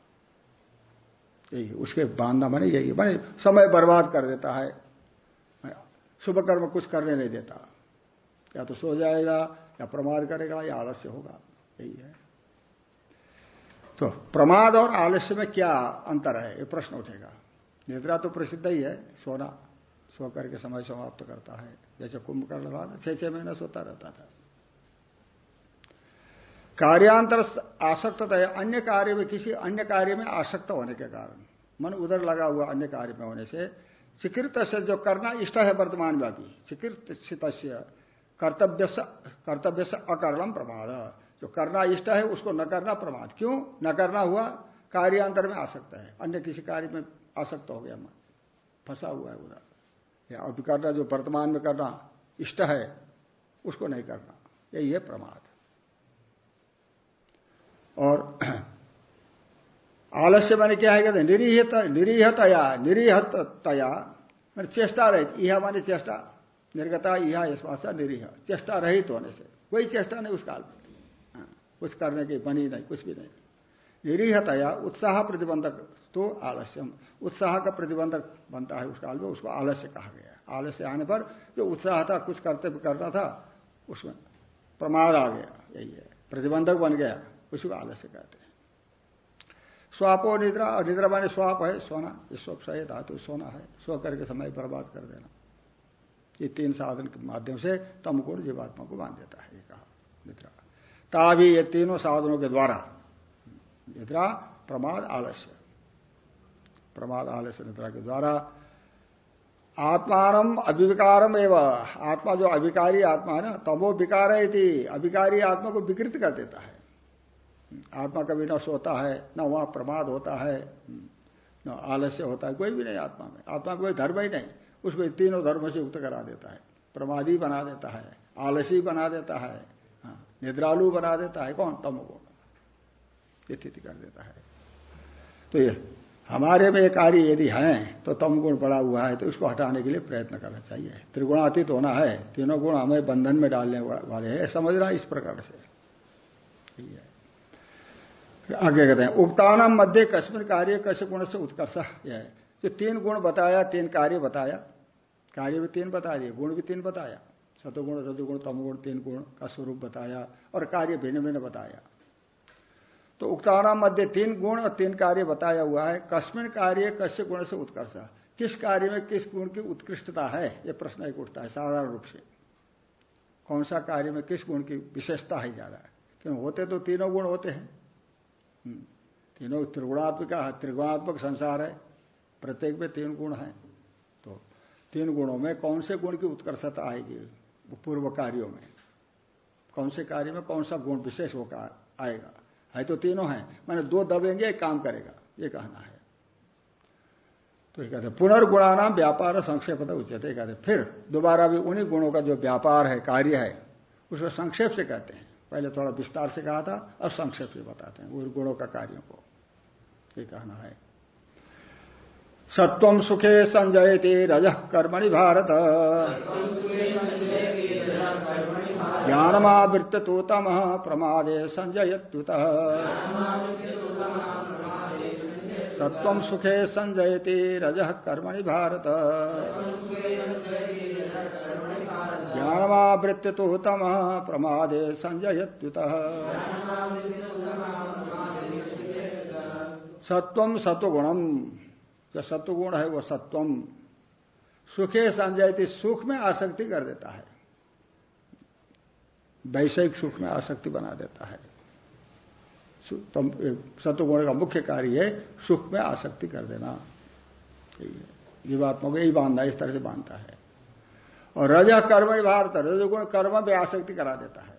यही उसके बांधना माने यही माने समय बर्बाद कर देता है। शुभ कर्म कुछ करने नहीं देता। या तो सो जाएगा, या प्रमाद करेगा, या आलस्य होगा। यही है। तो प्रमाद और आलस्य में क्या अंतर है? ये प्रश्न उठेगा। निद्रा तो प्रसिद्ध ही है। सोना, सो करके समय समाप्त करता है। जैसे कुंभकर्ण छह छह महीना सोता रहता था। कार्यांतर है। अन्य कार्य में किसी अन्य कार्य में आसक्त होने के कारण। मन उधर लगा हुआ अन्य कार्य में होने से चिकृत से जो करना इष्ट है वर्तमान में अभी चिकृत कर्तव्य कर्तव्य से अकर्णम प्रमाद। जो करना इष्ट है, उसको न करना प्रमाद। क्यों? न करना हुआ, कार्यांतर में आसक्त है। अन्य किसी कार्य में आसक्त हो गया मन। फंसा हुआ है उधर। या अभी करना, जो वर्तमान में करना इष्ट है, उसको नहीं करना। यही है प्रमाद। और आलस्य मैंने क्या है कहते निरीहत निरीहतया निरीहतया मैंने चेष्टा रहित यह माने चेष्टा। निर्गता यह इस निरीह। चेष्टा रहित होने से। कोई चेष्टा नहीं उस काल में। हाँ, कुछ करने की बनी नहीं कुछ भी नहीं। निरीहतया उत्साह प्रतिबंधक तो आलस्यम। उत्साह का प्रतिबंधक बनता है उस काल में उसको आलस्य कहा गया आलस्य आने पर जो उत्साह था कुछ करते करना था उसमें प्रमाद आ गया। यही है। प्रतिबंधक बन गया। उसी को आलस्य कहते हैं। स्वापो निद्रा, और निद्रा माने स्वाप है, सोना। स्वप सही धातु सोना है। स्व करके समय बर्बाद कर देना। ये तीन साधन के माध्यम से तम गुण जीवात्मा को बाँध देता है, ये कहा निद्रा। ताभी ये तीनों साधनों के द्वारा निद्रा, प्रमाद, आलस्य। प्रमाद, आलस्य, निद्रा के द्वारा आत्मान अभिविकारम एवं। आत्मा जो अभिकारी आत्मा है ना, तमो विकार है अभिकारी आत्मा को विकृत कर देता है। आत्मा कभी न सोता है न वहाँ प्रमाद होता है न आलस्य होता है कोई भी नहीं आत्मा में। आत्मा कोई धर्म ही नहीं उसको तीनों धर्म से युक्त करा देता है। प्रमादी बना देता है आलसी बना देता है हाँ, निद्रालु बना देता है कौन? तमोगुण स्थिति कर देता है। तो ये हमारे में कार्य यदि है तो तम गुण पड़ा हुआ है तो उसको हटाने के लिए प्रयत्न करना चाहिए। त्रिगुणातीत होना है तीनों गुण हमें बंधन में डालने वाले हैं समझना इस प्रकार से। ठीक है। आगे कहते हैं उक्तानाम मध्य कश्मीर कार्य कश्य गुण से उत्कर्ष। यह है। जो तीन गुण बताया, तीन कार्य बताया, कार्य भी तीन बता दिए, गुण भी तीन बताया। सतुगुण रजुगुण, तमगुण, तीन गुण का स्वरूप बताया और कार्य भिन्न भिन्न बताया। तो उक्तानाम मध्य तीन गुण और तीन कार्य बताया हुआ है। कश्मीर कार्य कश्य गुण से उत्कर्ष? किस कार्य में किस गुण की उत्कृष्टता है? यह प्रश्न एक उठता है, साधारण रूप से। कौन सा कार्य में किस गुण की विशेषता है ज़्यादा? क्यों? होते तो तीनों गुण होते हैं। तीनों त्रिगुणात्मक त्रिगुणात्मक संसार है, प्रत्येक में तीन गुण हैं। तो तीन गुणों में कौन से गुण की उत्कर्षता आएगी? पूर्व कार्यों में। कौन से कार्य में कौन सा गुण विशेष होकर आएगा? है तो तीनों हैं। मैंने दो दबेंगे, एक काम करेगा। ये कहना है। तो ये कहते पुनर्गुणानाम व्यापार संक्षेप उच्चते। कहते फिर दोबारा भी उन्हीं गुणों का जो व्यापार है, कार्य है, उसको संक्षेप से कहते हैं। पहले थोड़ा विस्तार से कहा था अब संक्षेप से बताते हैं उन गुणों का कार्यों को। ये कहना है। सत्वम सुखे संजयते रज कर्मणि भारत। ज्ञानमावृत्त तो तम प्रमादे संजयत्युत। सत्वम सुखे संजयते रज कर्मणि भारत। ज्ञानमावृत्ति तो तम प्रमादे संजयत्युत। सत्वम सत्वगुणम जो सत्वगुण है वो सत्वम सुखे संजयती, सुख में आसक्ति कर देता है। वैषयिक सुख में आसक्ति बना देता है। सत्वगुण का मुख्य कार्य है सुख में आसक्ति कर देना। जीवात्मा को यही बांधना इस तरह से बांधता है। और रज कर्म भारत रजगुण कर्म भी आसक्ति करा देता है।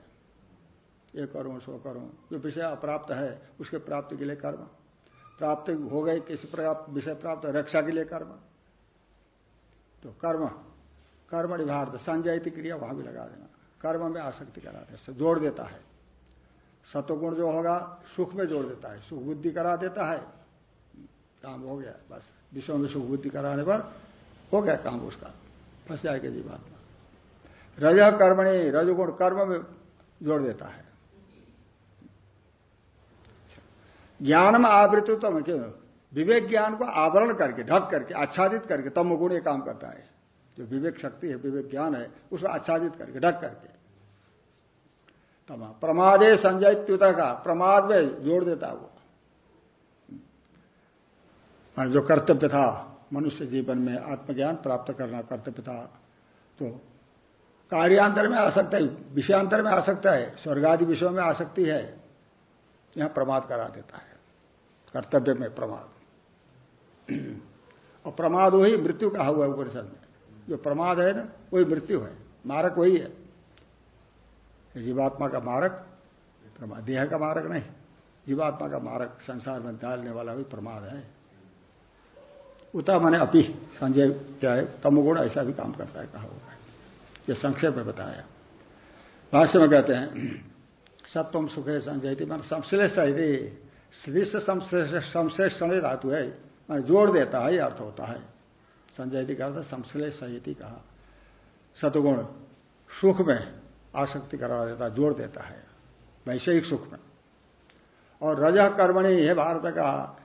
ये करो, सो करो, जो विषय अप्राप्त है, उसके प्राप्ति के लिए कर्म। प्राप्त हो गए, किसी प्रकार विषय प्राप्त, रक्षा के लिए कर्म। तो कर्म कर्म भारत संजयती क्रिया वहाँ भी लगा देना। कर्म में आसक्ति करा दे जोड़ देता है। सत्वगुण जो होगा, सुख में जोड़ देता है। सुख बुद्धि करा देता है। काम हो गया, बस। विषयों में सुख बुद्धि कराने पर हो गया काम उसका। फंस जाएगा जीवात्मा। रज कर्मणि, रजगुण कर्म में जोड़ देता है। ज्ञान में आवृत तो क्यों? विवेक ज्ञान को आवरण करके, ढक करके, आच्छादित करके, तम गुण ये काम करता है। जो विवेक शक्ति है, विवेक ज्ञान है, उसको आच्छादित करके, ढक करके। तमा प्रमादे संजयत्युता का प्रमाद में जोड़ देता है वो। जो कर्तव्य था। मनुष्य जीवन में आत्मज्ञान प्राप्त करना कर्तव्य था तो कार्यांतर में आ सकता है, विषयांतर में आ सकता है, स्वर्गादि विषयों में आ सकती है, यहाँ प्रमाद करा देता है, कर्तव्य में प्रमाद। और प्रमाद वही मृत्यु कहा हुआ है उपनिषद में। जो प्रमाद है ना, वही मृत्यु है, मारक वही है। जीवात्मा का मारक, प्रमाद, देह का मारक नहीं, जीवात्मा का मारक, संसार में डालने वाला भी प्रमाद है। उता मैंने अपी संजय क्या है तमोगुण ऐसा भी काम करता है, कहा होगा ये संक्षेप में बताया। भाष्य में कहते हैं सत्वम सुखे संजय थी मान संश्लेष श्री संश्लेष धातु है। मान जोड़ देता है अर्थ होता है। संजय का अर्थ संश्लेष कहा। सतगुण सुख में आसक्ति करा देता, जोड़ देता है। वैषयिक सुख में। और रज कर्मणि है, भारत का।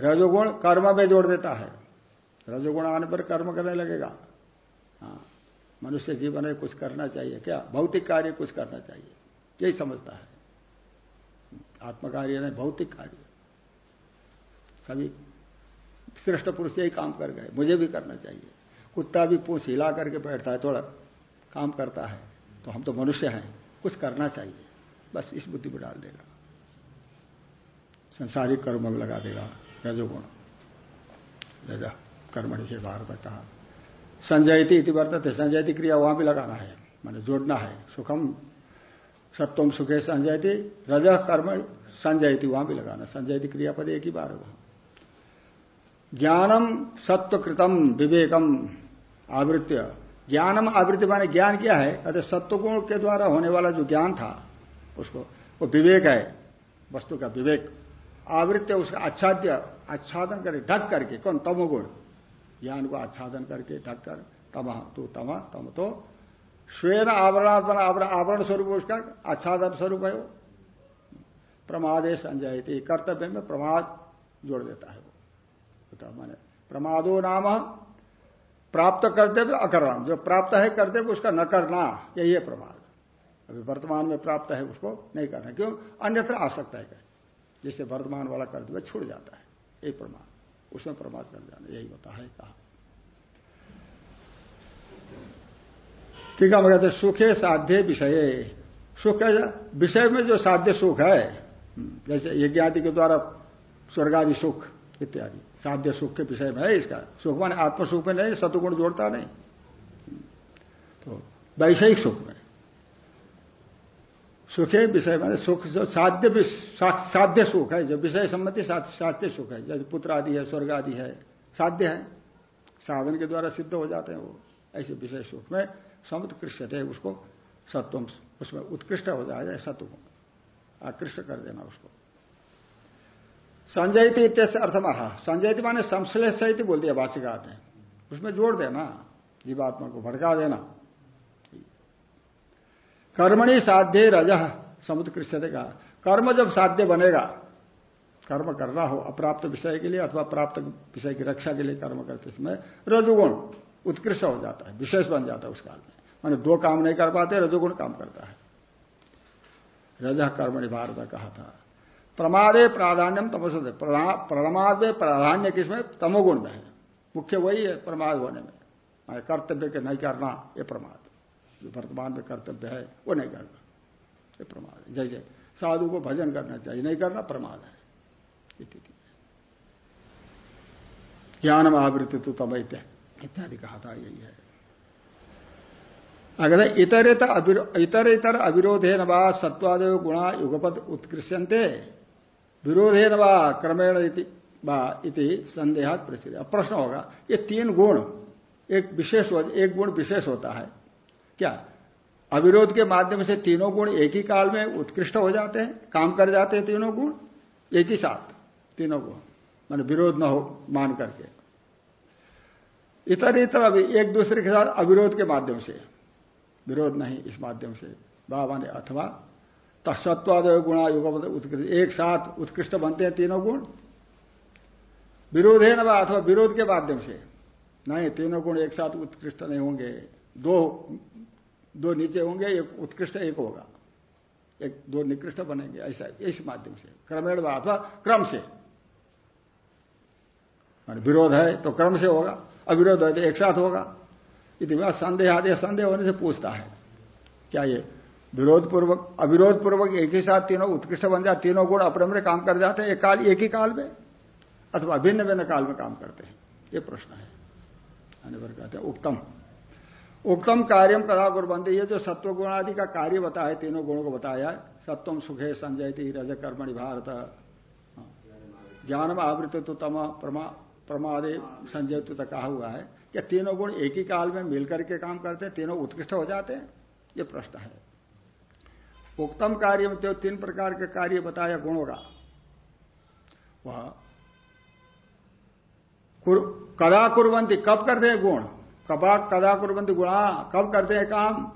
रजोगुण कर्म में जोड़ देता है। रजोगुण आने पर कर्म करने लगेगा। हाँ मनुष्य जीवन में कुछ करना चाहिए। क्या? भौतिक कार्य कुछ करना चाहिए। यही समझता है। आत्म कार्य नहीं, भौतिक कार्य। सभी श्रेष्ठ पुरुष यही काम कर गए। मुझे भी करना चाहिए। कुत्ता भी पूछ हिला करके बैठता है, थोड़ा काम करता है तो हम तो मनुष्य हैं। कुछ करना चाहिए। बस इस बुद्धि में डाल देगा। संसारिक कर्म लगा देगा। रजोगुण। रजा। कर्मणि से भारत कहा संजयती इति वर्तते, संजयती क्रिया वहाँ भी लगाना है, माने जोड़ना है। सुखम, सत्वम सुखे संजयती, रज कर्म, संजयती वहाँ भी लगाना संजयती क्रिया क्रियापद एक ही बार वहाँ ज्ञानम सत्वकृतम विवेकम आवृत्य। ज्ञानम आवृत्ति माने ज्ञान क्या है? अरे सत्वगुण के द्वारा होने वाला जो ज्ञान था, उसको, वो विवेक है, वस्तु का विवेक। आवृत्य उसका आच्छाद्य, आच्छादन करे, ढक करके, कौन? तमोगुण। ज्ञान को आच्छादन करके ढककर तमा तो तमा, तम तो स्वयं आवरणात्मन, आवरण स्वरूप उसका, आच्छादन स्वरूप है वो। प्रमादे संजयती, कर्तव्य में प्रमाद जोड़ देता है वो। तो मैंने प्रमादो नाम प्राप्त कर्तव्य अकरण जो प्राप्त है कर्तव्य, उसका न करना, यही है प्रमाद। अभी वर्तमान में प्राप्त है, उसको नहीं करना। क्यों? अन्यत्र आ सकता है जिससे वर्तमान वाला कर्तव्य छूट जाता है यही प्रमाद। उसमें प्रमाद कर जाना यही होता है कहा। ठीक है कहते सुखे साध्य विषय। सुख विषय में जो साध्य सुख है जैसे यज्ञ आदि के द्वारा स्वर्ग आदि सुख इत्यादि, साध्य सुख के विषय में है इसका। सुख मान आत्मसुख में नहीं, सतुगुण जोड़ता नहीं। तो वैषयिक सुख में। सुखे विषय में सुख जो साध्य साध्य सुख है, जो विषय संबंधी साध्य सुख है। जैसे पुत्र आदि है, स्वर्ग आदि है, साध्य है। साधन के द्वारा सिद्ध हो जाते हैं वो। ऐसे विषय सुख में समुत्कृष्ट है उसको सत्व उसमें उत्कृष्ट हो जाए सत्व आकृष्ट कर देना उसको। संजयती इत्यस्य अर्थ महा संजयती माने संश्लेष बोल दिया भाषिकार ने। उसमें जोड़ देना, जीवात्मा को भड़का देना। कर्मणि साध्य रज समुत्कृष्ट का कर्म जब साध्य बनेगा, कर्म करना हो, अप्राप्त विषय के लिए अथवा प्राप्त विषय की रक्षा के लिए कर्म करते समय रजुगुण उत्कृष्ट हो जाता है, विशेष बन जाता है उस काल में। मैंने दो काम नहीं कर पाते, रजुगुण काम करता है। रज कर्मणि भारत कहा था, प्रमादे प्राधान्यम तमस प्रमाद में प्राधान्य किसमें तमोगुण में है। मुख्य वही है, प्रमाद होने में। कर्तव्य के नहीं करना, ये प्रमाद। जो वर्तमान में कर्तव्य है, वो नहीं करना। ये प्रमाद है। जैसे साधु को भजन करना चाहिए, नहीं करना प्रमाद है। ज्ञान आवृत्ति तो तम इत्यादि कहा था, यही है। अगर इतरेतर इतर इतर अविरोधे नवा सत्वादेव गुणा युगपद उत्कृष्यंते विरोधे नवा क्रमेण इति प्रश्न होगा, ये तीन गुण, एक विशेष एक गुण विशेष होता है। क्या? अविरोध के माध्यम से तीनों गुण एक ही काल में उत्कृष्ट हो जाते हैं, काम कर जाते हैं तीनों गुण, एक ही साथ तीनों गुण, मान विरोध न हो मान करके। इतर इतर अभी एक दूसरे के साथ अविरोध के माध्यम से। विरोध नहीं इस माध्यम से। बाबा ने अथवा तत्सत्वादय गुणा युग उत्कृष्ट, एक साथ उत्कृष्ट बनते हैं तीनों गुण। विरोध है ना अथवा विरोध के माध्यम से। नहीं, तीनों गुण एक साथ उत्कृष्ट नहीं होंगे। दो दो नीचे होंगे, एक उत्कृष्ट, एक होगा। एक, दो निकृष्ट बनेंगे, ऐसा, इस माध्यम से। क्रमेण अथवा क्रम से। विरोध है तो क्रम से होगा, अविरोध है तो एक साथ होगा। इतिहास संदेह आदि संदेह होने से पूछता है, क्या ये विरोध पूर्वक अविरोध पूर्वक एक ही साथ तीनों उत्कृष्ट बन जाते, तीनों गुण अपने अपने काम कर जाते हैं, एक काल, एक ही काल में? अथवा भिन्न भिन्न काल में काम करते हैं? ये प्रश्न है। कहते हैं, उत्तम। उत्तम कार्यम कदा गुरबंदी ये जो सत्व गुण आदि का कार्य बताया, तीनों गुणों को बताया सत्वम सुखे संजय संजयती रज कर्मणि भारत। ज्ञानम आवृत तो तम प्रमादे संजय तो कहा हुआ है। क्या तीनों गुण एक ही काल में मिलकर के काम करते हैं? तीनों उत्कृष्ट हो जाते हैं? ये प्रश्न है। उत्तम कार्य में तो तीन प्रकार के कार्य बताया गुणों का। वह कदा कुरबंती कब करते हैं गुण? कबा कदा कुरबंती गुणा, कब करते हैं काम?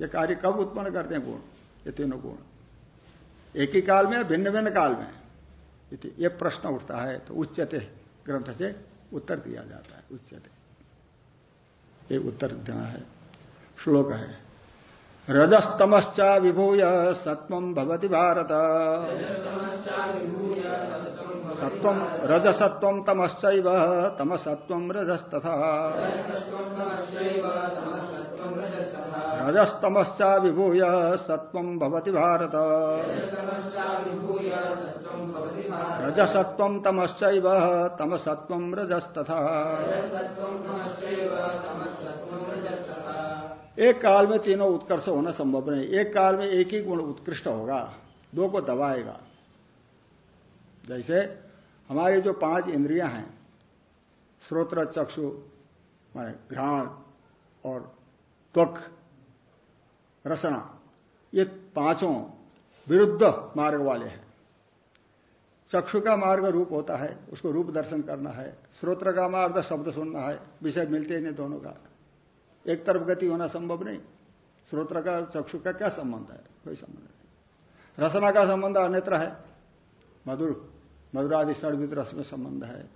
ये कार्य कब उत्पन्न करते हैं गुण? ये तीनों गुण। एक ही काल में भिन्न भिन्न काल में? ये प्रश्न उठता है तो उच्चते ग्रंथ से उत्तर दिया जाता है, उच्चते। ये उत्तर देना है। श्लोक है रजस्तमश्चा विभूय सत्व भवती भारत। सत्व रजसत्व तमश्चैव तमसत्व रजस्तथा। रजस्तमश्चा विभूय सत्व भवती भारत। रजसत्व तमश्चैव तमसत्व रजस्तथा। एक काल में तीनों उत्कर्ष होना संभव नहीं। एक काल में एक ही गुण उत्कृष्ट होगा, दो को दबाएगा। जैसे हमारे जो पाँच इंद्रियाँ हैं, श्रोत्र, चक्षु, माने घ्राण और त्वक, रसना, ये पाँचों विरुद्ध मार्ग वाले हैं। चक्षु का मार्ग रूप होता है, उसको रूप दर्शन करना है। श्रोत्र का मार्ग शब्द सुनना है, विषय मिलते नहीं दोनों का। एक तरफ़ गति होना संभव नहीं, श्रोत्र का, चक्षु का क्या संबंध है? कोई संबंध नहीं। रसना का संबंध अन्यत्र है। मधुर। मधुरादि षडवित रस में संबंध है।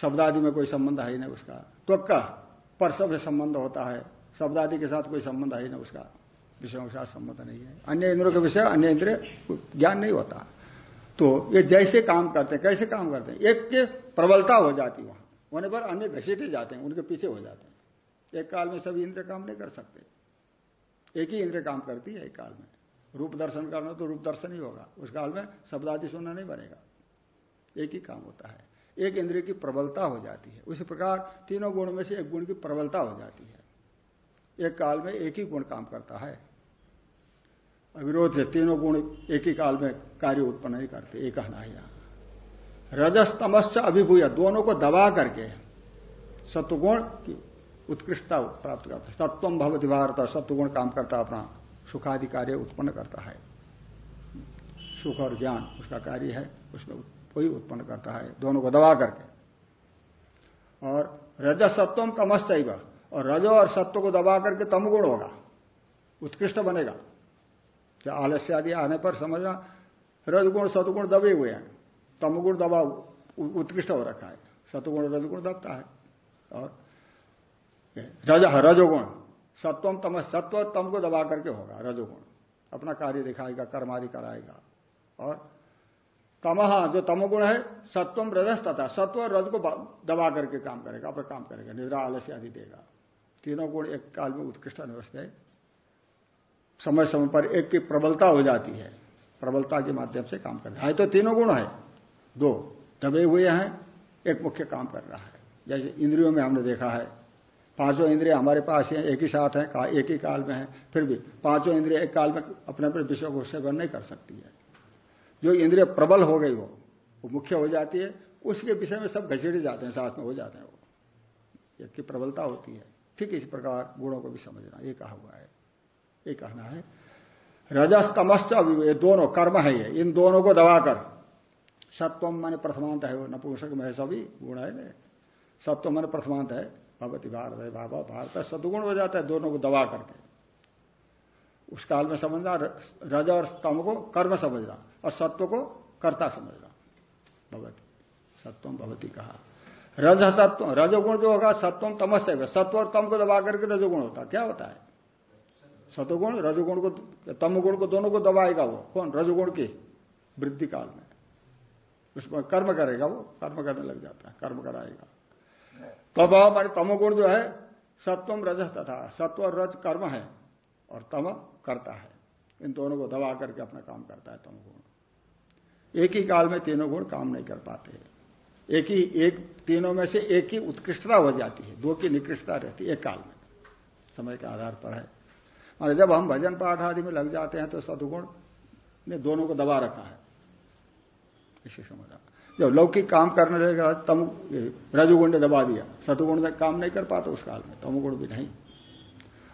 शब्दादि में कोई संबंध है ही नहीं उसका। त्वक का परस में संबंध होता है। शब्दादि के साथ कोई संबंध है ही नहीं उसका। विषयों के साथ संबंध नहीं है। अन्य इंद्रों के विषय, अन्य इंद्र ज्ञान नहीं होता। तो ये जैसे काम करते हैं, कैसे काम करते हैं? एक के प्रबलता हो जाती वहाँ। होने पर अन्य घसीटे जाते हैं, उनके पीछे हो जाते हैं। एक काल में सभी इंद्र काम नहीं कर सकते। एक ही इंद्र काम करती है एक काल में। रूप दर्शन करना तो रूप दर्शन ही होगा। उस काल में शब्द आदि सुनना नहीं बनेगा। एक ही काम होता है। एक इंद्रिय की प्रबलता हो जाती है। उसी प्रकार तीनों गुण में से एक गुण की प्रबलता हो जाती है। एक काल में एक ही गुण काम करता है। अविरोध है तीनों गुण एक ही काल में कार्य उत्पन्न नहीं करते। एक कहना है यहाँ। रजस तमस्य अभिभूय, दोनों को दबा करके सत्वगुण की उत्कृष्टता प्राप्त करता है। सत्वम भवति भारत, सत्वगुण काम करता अपना। सुखादि कार्य उत्पन्न करता है। सुख और ज्ञान उसका कार्य है, उसमें वही उत्पन्न करता है। दोनों को दबा करके। और रज सत्वम तमश्चैव और रजो और सत्व को दबा करके तमगुण होगा। उत्कृष्ट बनेगा। क्या आलस्य आदि आने पर समझना रजगुण सतगुण दबे हुए हैं। तमगुण दबा उत्कृष्ट हो रखा है। सतगुण रजगुण दबता है। और रज, रजोगुण। सत्वम तम, सत्व तम को दबा करके होगा, रजोगुण। अपना कार्य दिखाएगा कर्मादि कराएगा। और तमह जो तमोगुण है सत्वम रजस तथा सत्व रज को दबा करके काम करेगा, अपना काम करेगा, निद्रा, आलस्य आदि देगा। तीनों गुण एक काल में उत्कृष्ट अवस्था है। समय समय पर एक की प्रबलता हो जाती है, प्रबलता के माध्यम से काम करना। है तो तीनों गुण है। दो, दबे हुए हैं, एक मुख्य काम कर रहा है। जैसे इंद्रियों में हमने देखा है पाँचों इंद्रिय हमारे पास हैं, एक ही साथ हैं एक ही काल में है, फिर भी पाँचों इंद्रिय एक काल में अपने अपने विषय को सेवन नहीं कर सकती है। जो इंद्रिय प्रबल हो गई हो, वो मुख्य हो जाती है, उसके विषय में सब घसीटे जाते हैं, साथ में हो जाते हैं वो। एक की प्रबलता होती है, ठीक इस प्रकार गुणों को भी समझना, ये कहा हुआ है। ये कहना है रजस तमश्च ये दोनों कर्म है ये, इन दोनों को दबाकर। सत्वम माने प्रथमांत है वो, नपुंसक में सभी, गुण है सत्व माने प्रथमांत है भगवती भारत बाबा भारत सदगुण हो जाता है दोनों को दबा करके। उस काल में समझना, रज और तम को कर्म समझना और सत्व को कर्ता समझना। भगवती, सत्वम भगवती कहा। रज सत्व, रजोगुण जो होगा, सत्वम तमस्य सत्व और तम को दबा करके रजोगुण होता क्या होता है? सतोगुण रजोगुण को, तमगुण को दोनों को दबाएगा वो। कौन? रजोगुण की वृद्धि काल में। उसमें कर्म करेगा वो, कर्म करने लग जाता है, कर्म कराएगा। तब मान तमोगुण जो है सत्वम रज तथा, सत्व रज कर्म है, और तम करता है। इन दोनों को दबा करके अपना काम करता है तमगुण एक ही काल में तीनों गुण काम नहीं कर पाते। एक ही, एक, तीनों में से एक की उत्कृष्टता हो जाती है, दो की निकृष्टता रहती है, एक काल में। समय के आधार पर है। और जब हम भजन पाठ आदि में लग जाते हैं तो सदगुण ने दोनों को दबा रखा है। इसे समझा। जब लौकिक काम करने लगेगा तम रजुगुण ने दबा दिया। सतुगुण काम नहीं कर पाता उस काल में, तमुगुण भी नहीं।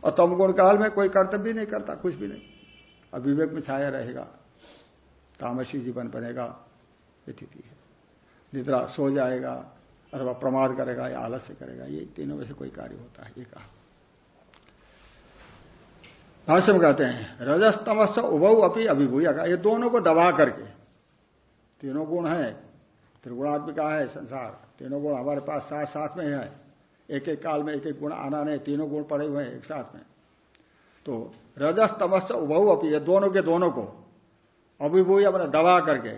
और तमगुण काल में कोई कर्तव्य नहीं करता, कुछ भी नहीं। अब विवेक में छाया रहेगा, तामसी जीवन बनेगा स्थिति है। निद्रा सो जाएगा, अथवा प्रमाद करेगा या आलस्य करेगा, ये तीनों में से कोई कार्य होता है, ये कहा। भाष्य में कहते हैं रजस्तमस उभव अपनी अभिभूया। का ये दोनों को दबा करके, तीनों गुण है त्रिगुणात्मिका है संसार। तीनों गुण हमारे पास साथ साथ में है। एक एक काल में एक एक गुण आना नहीं, तीनों गुण पड़े हुए हैं एक साथ में। तो रजस, तमस उभव अपी, ये दोनों के दोनों को अभिभूय अपने दबा करके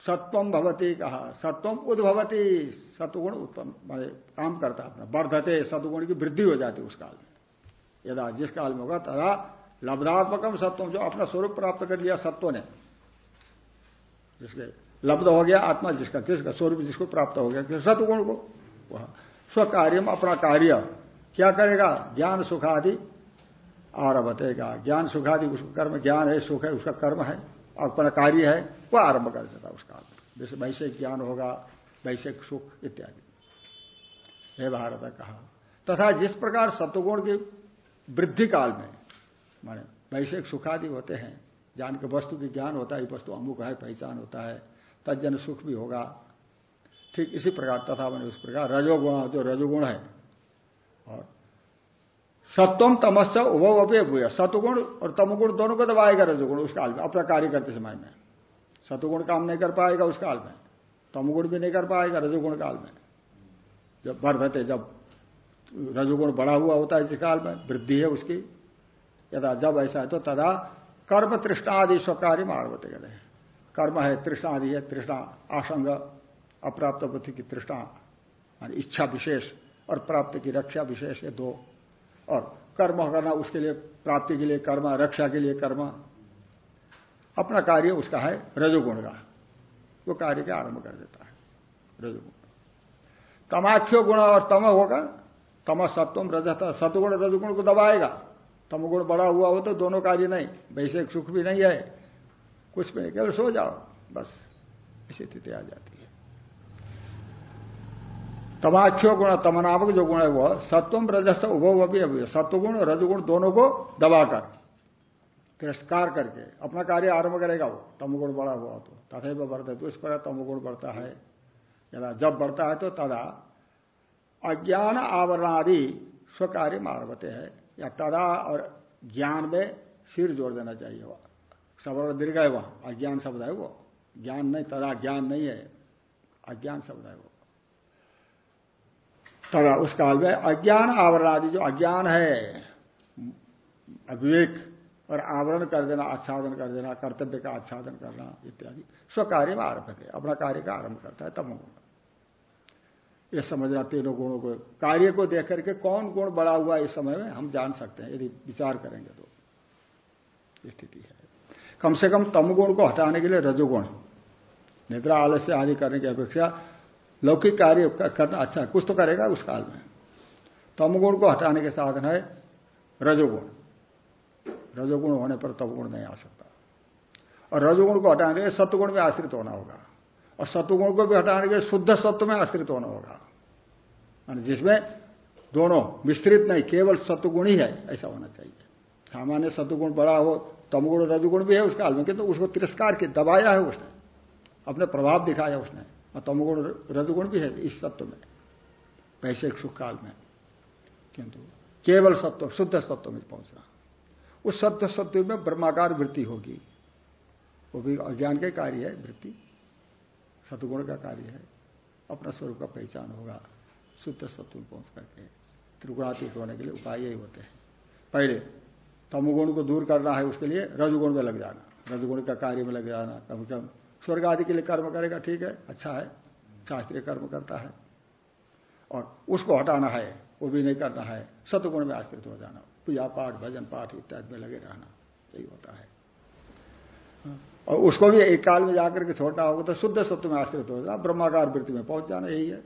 सत्वम भवती कहा। सत्वम उद्भवती सतुगुण उत्पन्न काम करता अपना। वर्धते सतुगुण की वृद्धि हो जाती उस काल में। यदा जिस काल में होगा तथा लब्धात्मकम सत्व, जो अपना स्वरूप प्राप्त कर लिया सत्व ने, जिसके लब्ध हो गया, आत्मा जिसका, किसका, स्वरूप जिसको प्राप्त हो गया सत्वगुण को, वह स्व कार्य अपना कार्य, क्या करेगा? ज्ञान सुखादि आरभतेगा। ज्ञान सुखादि उसका कर्म ज्ञान है, सुख है, उसका कर्म है, अपना कार्य है, वह आरंभ कर देता उसका। जैसे वैश्विक ज्ञान होगा वैश्विक सुख इत्यादि। हे भारत, कहा। तथा जिस प्रकार सत्वगुण की वृद्धि काल में, माने वैश्विक सुखादि होते हैं जान के वस्तु की ज्ञान होता है वस्तु अमुक है, पहचान होता है तजन सुख भी होगा। ठीक इसी प्रकार तथा मैंने उस प्रकार रजोगुण, जो रजोगुण है। और सत्वम तमस्या उभव अपे हुआ सतुगुण और तमगुण दोनों को दबाएगा रजोगुण उस काल में अपना कार्य करते समय में। सतुगुण काम नहीं कर पाएगा उस काल में। तमगुण भी नहीं कर पाएगा रजोगुण काल में। जब बढ़ते जब रजोगुण बढ़ा हुआ होता है जिस काल में, वृद्धि है उसकी। यदा जब ऐसा है तो तदा कर्म तृष्णा आदि स्वकार्य कहते हैं कर्म है, तृष्णा आदि है, तृष्णा आसंग अप्राप्त बुद्धि की तृष्णा इच्छा विशेष और प्राप्ति की रक्षा विशेष है दो। और कर्म करना उसके लिए, प्राप्ति के लिए कर्म, रक्षा के लिए कर्म। अपना कार्य उसका है रजोगुण का। वो कार्य के आरंभ कर देता है, रजोगुण। तमाख्यो गुण और तम होगा, तम सत्वम रजत सतगुण रजगुण को दबाएगा। तमगुण बड़ा हुआ हो तो दोनों कार्य नहीं, वैसे सुख भी नहीं है। कुछ भी नहीं केवल सो जाओ। बस, इसी स्थिति आ जाती है। तमाख्यो गुण तमनामक जो गुण है वह सत्वम रजस उभव भी अभी। सत्वगुण और रजगुण दोनों को दबाकर, तिरस्कार करके, अपना कार्य आरंभ करेगा वो। तमगुण बड़ा हुआ तो तथे बढ़ता है तो इस पर तमगुण बढ़ता है। यदा जब बढ़ता है तो तदा अज्ञान आवरणादि स्वकार्य मारवते है। या तदा और ज्ञान में सिर जोड़ देना चाहिए वह। सबर्ण दीर्घ है वह। अज्ञान शब्द है वो। ज्ञान नहीं, तदा ज्ञान नहीं है। अज्ञान शब्द है वो। तदा उस काल में अज्ञान आवरण आदि जो अज्ञान है, अविवेक, और आवरण कर देना, आच्छादन कर देना, कर्तव्य का आच्छादन करना, इत्यादि स्व कार्य में आरंभ है अपना कार्य का आरंभ करता है तमोगुण ये समझना तीनों गुणों को। कार्य को देख करके कौन गुण बड़ा हुआ इस समय में, हम जान सकते हैं। यदि विचार करेंगे तो। स्थिति है। कम से कम तमगुण को हटाने के लिए रजोगुण। निद्रा आलस्य आदि करने की अपेक्षा लौकिक कार्य करना अच्छा कुछ तो करेगा उस काल में। तमगुण को हटाने के साधन है रजोगुण। रजोगुण होने पर तमगुण नहीं आ सकता। और रजोगुण को हटाने के लिए सत्वगुण में आश्रित होना होगा। और सत्वगुण को भी हटाने के लिए शुद्ध सत्व में आश्रित होना होगा। जिसमें दोनों विस्तृत नहीं, केवल सत्वगुण ही है, ऐसा होना चाहिए। सामान्य सत्वगुण बड़ा हो तमगुण रजगुण भी है उस काल में किंतु तो उसको तिरस्कार की दबाया है उसने। अपने प्रभाव दिखाया उसने। और तमगुण रजगुण भी है इस सत्व में, वैश्विक सुख काल में। किंतु केवल सत्व, शुद्ध सत्व में पहुँचना उस सत्य सत्व में ब्रह्माकार वृत्ति होगी। वो भी अज्ञान के कार्य है, वृत्ति। सतगुण का कार्य है। अपना स्वरूप का पहचान होगा। शुद्ध सत्व में पहुँच करके त्रिगुणातीत होने के लिए उपाय यही होते हैं। पहले तमगुण को दूर करना है उसके लिए रजगुण में लग जाना। रजगुण का कार्य में लग जाना, कम से कम। स्वर्ग आदि के लिए कर्म करेगा, ठीक है अच्छा है। शास्त्रीय कर्म करता है। और उसको हटाना है, वो भी नहीं करना है। सतगुण में आश्रित हो जाना, पूजा पाठ, भजन पाठ इत्यादि में लगे रहना, यही होता है। और उसको भी एक काल में जाकर के छोड़ना होगा तो शुद्ध सत्व में आश्रित हो जाना, ब्रह्माकार वृत्ति में पहुँच जाना, यही है।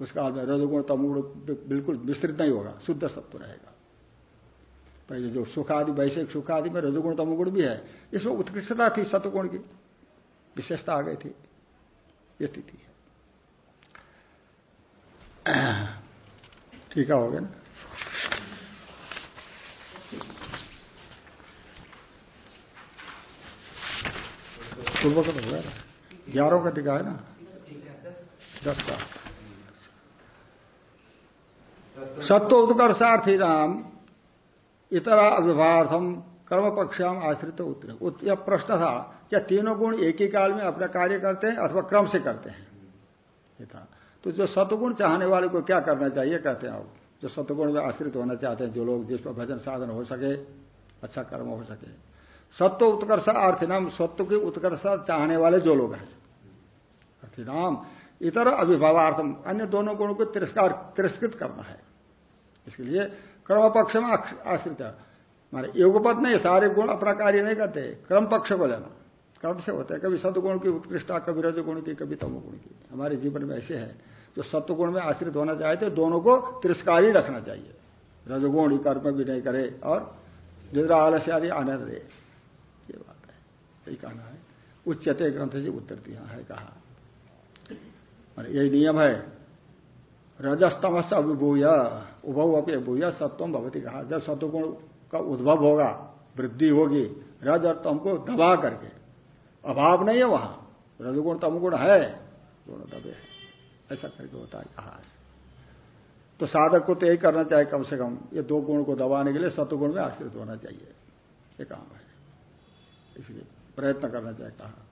उस काल में रजगुण तमुण बिल्कुल विस्तृत नहीं होगा, शुद्ध सत्व रहेगा। पहले जो सुख आदि वैश्विक सुख आदि में रजगुण तमुगुण भी है, इसमें उत्कृष्टता थी सतगुण की। विशेषता आ गई थी। ये स्थिति है। ठीक है, हो गया ना? पूर्व का तो ग्यारह का टीका है ना? दस का। सत्व उत्कर्षार्थी नाम इतरा अभिभार्थम कर्म पक्षाम आश्रित उत्तर। यह प्रश्न था क्या तीनों गुण एक ही काल में अपना कार्य करते हैं अथवा क्रम से करते हैं? तो जो सतगुण चाहने वाले को क्या करना चाहिए कहते हैं आप। जो सतगुण में आश्रित होना चाहते हैं, जो लोग जिस पर भजन साधन हो सके अच्छा कर्म हो सके। सत्व उत्कर्ष अर्थनाम सत्व की उत्कर्ष चाहने वाले जो लोग हैं। अर्थनाम इतर अभिभावार्थम, अन्य दोनों गुणों को तिरस्कार तिरस्कृत करना है। इसके लिए कर्म पक्ष में आश्रित। है मारे योगपद नहीं, सारे गुण अपना कार्य नहीं करते। क्रम पक्ष को लेना। क्रम से होता है। कभी सतगुण की उत्कृष्टता, कभी रजगुण की, कभी तमोगुण की। हमारे जीवन में ऐसे है। जो सत्वगुण में आश्रित होना चाहते दोनों को तिरस्कार ही रखना चाहिए। रजगुण ही कर्म भी नहीं करे और निद्रा, आलस्य आदि आनंद दे। ये बात है। यही कहना है। उच्चते ग्रंथ से उत्तर दिया है, कहा। यही नियम है। रजस्तमस अभिभूय उभव अपनी अभूय सत्वम भगवती कहा जब सत्वगुण का उद्भव होगा, वृद्धि होगी, रज और तम को दबा करके। अभाव नहीं है वहाँ। रजगुण, तमगुण है, दोनों दबे है। ऐसा करके होता है कहा। तो साधक को तो यही करना चाहिए कम से कम। ये दो गुण को दबाने के लिए सत्वगुण में आश्रित होना चाहिए। ये काम है। इसलिए प्रयत्न करना चाहिए कहा।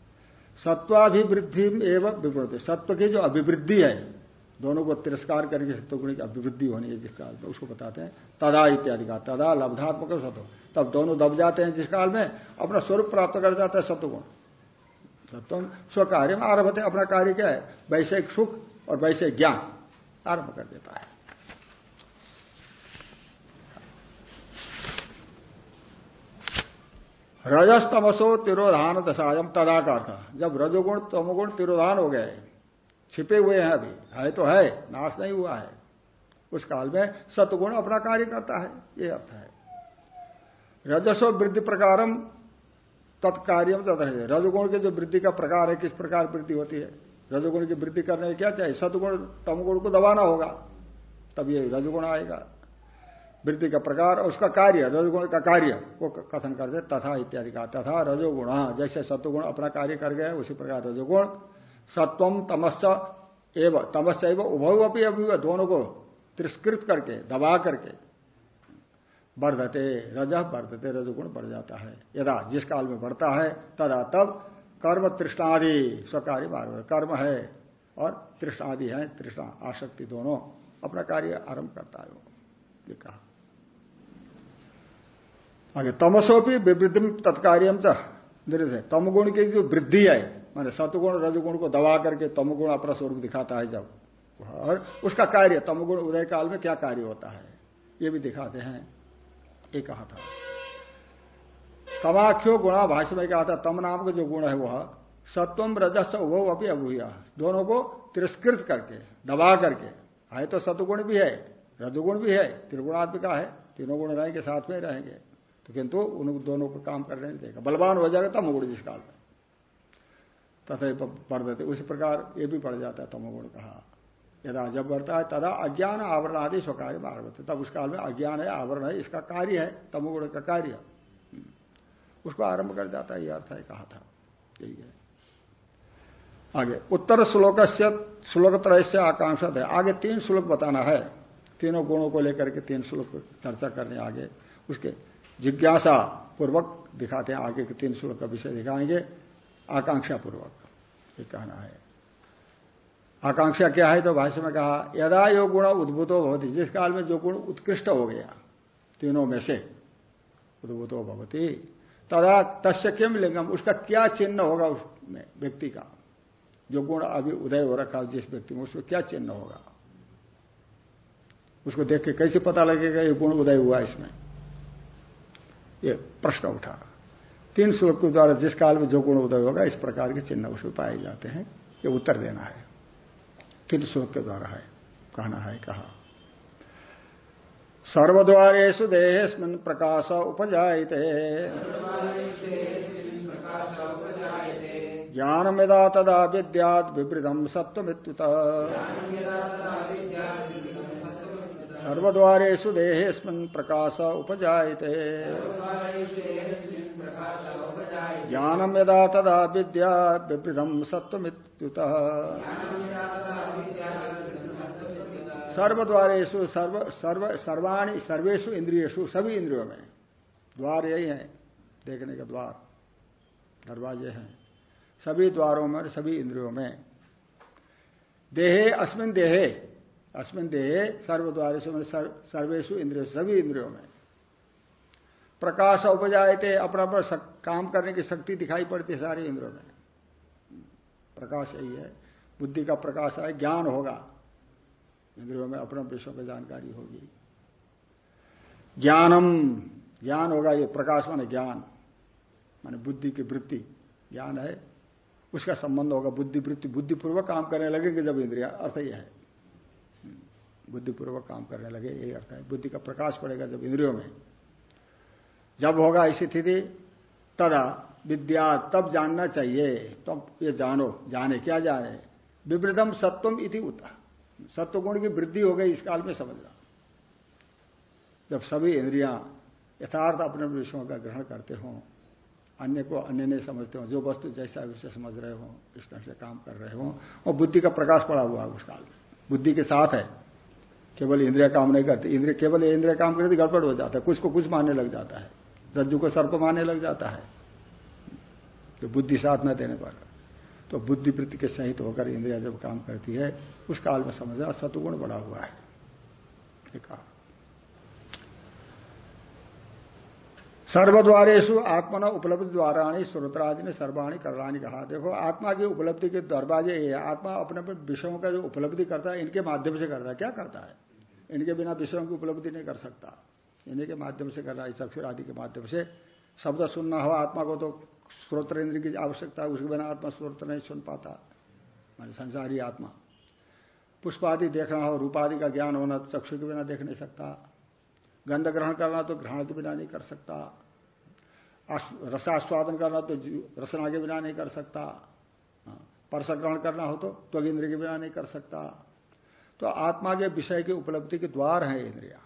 सत्वाभिवृद्धि एवं विवृद्धि। सत्व की जो अभिवृद्धि है दोनों को तिरस्कार करके सत्वगुण की अभिवृद्धि होनी है जिस काल में उसको बताते हैं, तदा इत्यादि का, तदा लब्धात्मक सत्व। तब दोनों दब जाते हैं जिस काल में, अपना स्वरूप प्राप्त कर जाता है सत्वगुण सत्व स्व कार्य में आरभ अपना कार्य क्या है? वैश्विक सुख और वैश्विक ज्ञान आरंभ कर देता है। रजस तमसो तिरोधान दशायम तदा का अर्थ, जब रजोगुण, तमोगुण तिरोधान हो गए छिपे हुए हैं अभी। है तो है, नाश नहीं हुआ है। उस काल में सतगुण अपना कार्य करता है, ये अर्थ है। रजसो वृद्धि प्रकारम, तत्कार्यम तथा रजगुण के जो वृद्धि का प्रकार है, किस प्रकार वृद्धि होती है? रजगुण की वृद्धि करने क्या चाहिए? सतगुण, तमगुण को दबाना होगा, तब ये रजगुण आएगा। वृद्धि का प्रकार, उसका कार्य, रजगुण का कार्य, वो कथन करते तथा इत्यादि का। तथा रजोगुण जैसे सत्वगुण अपना कार्य कर गया उसी प्रकार रजोगुण। सत्वम तमस्स एवं तमस्स एवं उभव अभी दोनों को तिरस्कृत करके, दबा करके। बढ़ते रज बढ़ते रजगुण बढ़ जाता है। यदा जिस काल में बढ़ता है, तदा तब कर्म तृष्णादि स्वकारी मार्ग, कर्म है और तृष्णादि है, तृष्णा, आसक्ति दोनों अपना कार्य आरंभ करता है ये कहा। आगे, तमसोपी विवृद्धि तत्कार्यम तमगुण की जो वृद्धि है माने सतगुण, रजगुण को दबा करके तमगुण अपना स्वरूप दिखाता है जब। और उसका कार्य, तमगुण उदय काल में क्या कार्य होता है? ये भी दिखाते हैं। ये कहा था। तमाख्यो गुणा भाष्य में कहा था, तम नाम का जो गुण है वह सत्वम रजस उभव अपनी अभूया। दोनों को तिरस्कृत करके, दबा करके। है तो सतुगुण भी है, रजुगुण भी है, त्रिगुणात्मिका है, तीनों गुण रहेंगे साथ में रहेंगे। तो किंतु उन दोनों को काम करने नहीं देगा। बलवान हो जाएगा तमोगुण जिस काल में। तथा पढ़ देते उसी प्रकार ये भी पढ़ जाता है तमोगुण कहा यदा जब बढ़ता है, तदा अज्ञान आवरण आदि स्वकार्य मार्ग तब उस काल में अज्ञान है, आवरण है, इसका कार्य है तमोगुण का कार्य। उसको आरंभ कर जाता है यह अर्थ है, कहा था। यही है। आगे, उत्तर श्लोक से श्लोक त्रय से आकांक्षा है। आगे तीन श्लोक बताना है। तीनों गुणों को लेकर के तीन श्लोक चर्चा करने आगे। उसके जिज्ञासा पूर्वक दिखाते हैं। आगे के तीन श्लोक का विषय दिखाएँगे। आकांक्षा पूर्वक ये कहना है। आकांक्षा क्या है? तो भाष्य में कहा, यदा यो गुण उद्भूतो भवती, जिस काल में जो गुण उत्कृष्ट हो गया, तीनों में से उद्भूतो भवती, तदा तस्य किम लिंगम? उसका क्या चिन्ह होगा उसमें व्यक्ति का? जो गुण अभी उदय हो रखा जिस व्यक्ति में, उसमें क्या चिन्ह होगा? उसको देख के कैसे पता लगेगा ये गुण उदय हुआ इसमें? ये प्रश्न उठा। तीन श्लोक के द्वारा जिस काल में जो गुण उदय होगा, इस प्रकार के चिन्ह उसमें पाए जाते हैं। ये उत्तर देना है। तीन श्लोक के द्वारा है। कहना है, कहा। सर्वद्वारेशु देहेस्मिन प्रकाश उपजाते ज्ञानमिदा तदा विद्याद विवृतम सत्वमित्युत सर्वद्वारेशु देहेस्मिन प्रकाश उपजाते ज्ञानम यदा तदा विद्या विवृतम सत्वमित्युत सर्वद्वारेशु सर्व सर्व सर्वाणी सर्वेशु इंद्रियशु सभी इंद्रियों में द्वार यही है, देखने का द्वार, दरवाजे हैं। सभी द्वारों में सभी इंद्रियों में। देहे, अस्मिन देहे अस्मिन देहे सर्वद्वारेशु सर्वेशु इंद्रियों सभी इंद्रियों में प्रकाश उपजाए थे अपना अपना काम करने की शक्ति दिखाई पड़ती है सारे इंद्रियों में। प्रकाश यही है। बुद्धि का प्रकाश है ज्ञान होगा। इंद्रियों में अपने विषयों की जानकारी होगी। ज्ञानम ज्ञान होगा ये प्रकाश माने ज्ञान। माने बुद्धि की वृत्ति। ज्ञान है। उसका संबंध होगा बुद्धि वृत्ति। बुद्धिपूर्वक काम करने लगेंगे जब इंद्रिया। अर्थ यह है। बुद्धिपूर्वक काम करने लगे, यही अर्थ है। बुद्धि का प्रकाश पड़ेगा जब इंद्रियों में। जब होगा ऐसी स्थिति, तदा विद्या तब जानना चाहिए। तो ये जानो, जाने क्या जाने विवृतम सत्वम इति उता। सत्वगुण की वृद्धि हो गई इस काल में समझना। जब सभी इंद्रियाँ यथार्थ अपने विषयों का ग्रहण करते हो, अन्य को अन्य नहीं समझते हो, जो वस्तु जैसा विषय समझ रहे हो, इस तरह से काम कर रहे हो, और बुद्धि का प्रकाश पड़ा हुआ है उस काल में। बुद्धि के साथ है। केवल इंद्रिया काम नहीं करती। इंद्रिय केवल इंद्रिया काम करती गड़बड़ हो जाता है। कुछ को कुछ मानने लग जाता है। रज्जु को सर्प मानने लग जाता है। तो बुद्धि साथ न देने पर। तो बुद्धि बुद्धिवृत्ति के सहित होकर इंद्रिया जब काम करती है, उस काल में समझना सतुगुण बड़ा हुआ है। सर्वद्वारेशु आत्मना उपलब्धि द्वारा श्रोत्रादि ने सर्वाणी करवाणी कहा। देखो, आत्मा की उपलब्धि के दरवाजे ये आत्मा अपने विषयों का जो उपलब्धि करता है, इनके माध्यम से करता है। क्या करता है? इनके बिना विषयों की उपलब्धि नहीं कर सकता। इन्हीं के माध्यम से कर रहा है चक्षुर आदि के माध्यम से। शब्द सुनना हो आत्मा को तो स्रोत्र इंद्र की आवश्यकता है उसके बिना आत्मा स्रोत्र नहीं सुन पाता। मान संसारी आत्मा। पुष्प आदि देखना हो रूपादि का ज्ञान होना तो चक्षु के बिना देख नहीं सकता। गंध ग्रहण करना तो ग्रहण के बिना नहीं कर सकता। रसास्वादन करना तो रसना के बिना नहीं कर सकता। हाँ, परस ग्रहण करना हो तो त्वग इंद्र के बिना नहीं कर सकता। तो आत्मा के विषय की उपलब्धि के द्वार है इंद्रिया।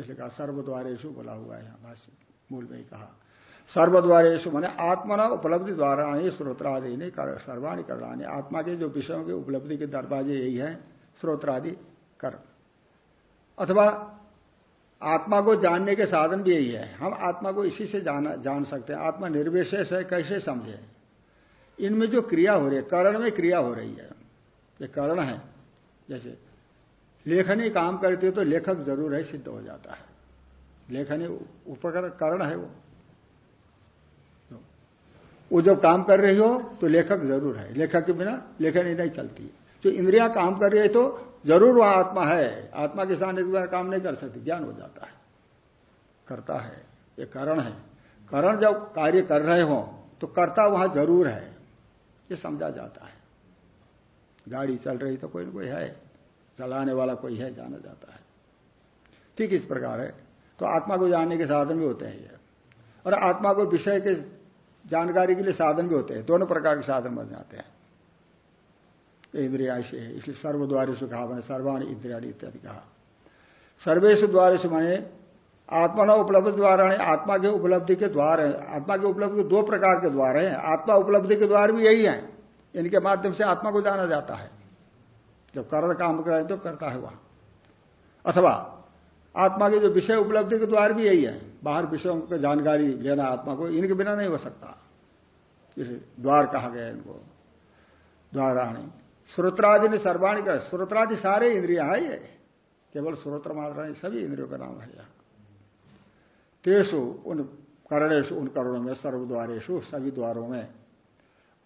इसलिए कहा सर्वद्वारेशु बोला हुआ है भाष्य मूल में ही कहा। सर्वद्वारेशु मैंने आत्मना उपलब्धि द्वारा ही स्रोत्रादि, नहीं, कर, सर्वाणी कराने आत्मा के जो विषयों की उपलब्धि के दरवाजे यही है, स्रोत्रादि कर। अथवा आत्मा को जानने के साधन भी यही है। हम आत्मा को इसी से जाना, जान सकते हैं। आत्मा निर्विशेष है, कैसे समझे? इनमें जो क्रिया हो रही है, करण में क्रिया हो रही है। ये करण है। जैसे लेखनी काम करती है तो लेखक ज़रूर है, सिद्ध हो जाता है। लेखनी उपकरण कारण है वो। वो जब काम कर रही हो तो लेखक ज़रूर है। लेखक के बिना लेखनी नहीं चलती। जो इंद्रिया काम कर रही है तो ज़रूर वह आत्मा है। आत्मा के साथ सामने काम नहीं कर सकती, ज्ञान हो जाता है। करता है, ये कारण है। करण जब कार्य कर रहे हो तो कर्ता वहाँ ज़रूर है। ये समझा जाता है। गाड़ी चल रही तो कोई ना कोई है। चलाने वाला कोई है, जाना जाता है। ठीक इस प्रकार है। तो आत्मा को जानने के साधन भी होते हैं ये। और आत्मा को विषय के जानकारी के लिए साधन भी होते हैं। दोनों प्रकार के साधन बन जाते हैं। इंद्रिया से इसलिए सर्वद्वार से कहा मैंने सर्वाणी इंद्रिया इत्यादि कहा। सर्वेश द्वार से मैंने आत्मा न उपलब्ध द्वार है। आत्मा के उपलब्धि के द्वार है। आत्मा के उपलब्धि दो प्रकार के द्वार हैं। आत्मा उपलब्धि के द्वार भी यही है। इनके माध्यम से आत्मा को जाना जाता है। जब करण काम कराए तो करता है वहाँ। अथवा आत्मा के जो विषय उपलब्धि के द्वार भी यही है। बाहर विषयों की जानकारी लेना आत्मा को इनके बिना नहीं हो सकता। इसे द्वार कहा गया इनको। द्वाराणी। श्रोत्रादि ने सर्वाणी का श्रोत्रादि सारे इंद्रिया है ये। केवल श्रोत्र मात्र सभी इंद्रियों का नाम है यहाँ। तेसु उन करणेशु उन करणों में सर्वद्वारेशु सभी द्वारों में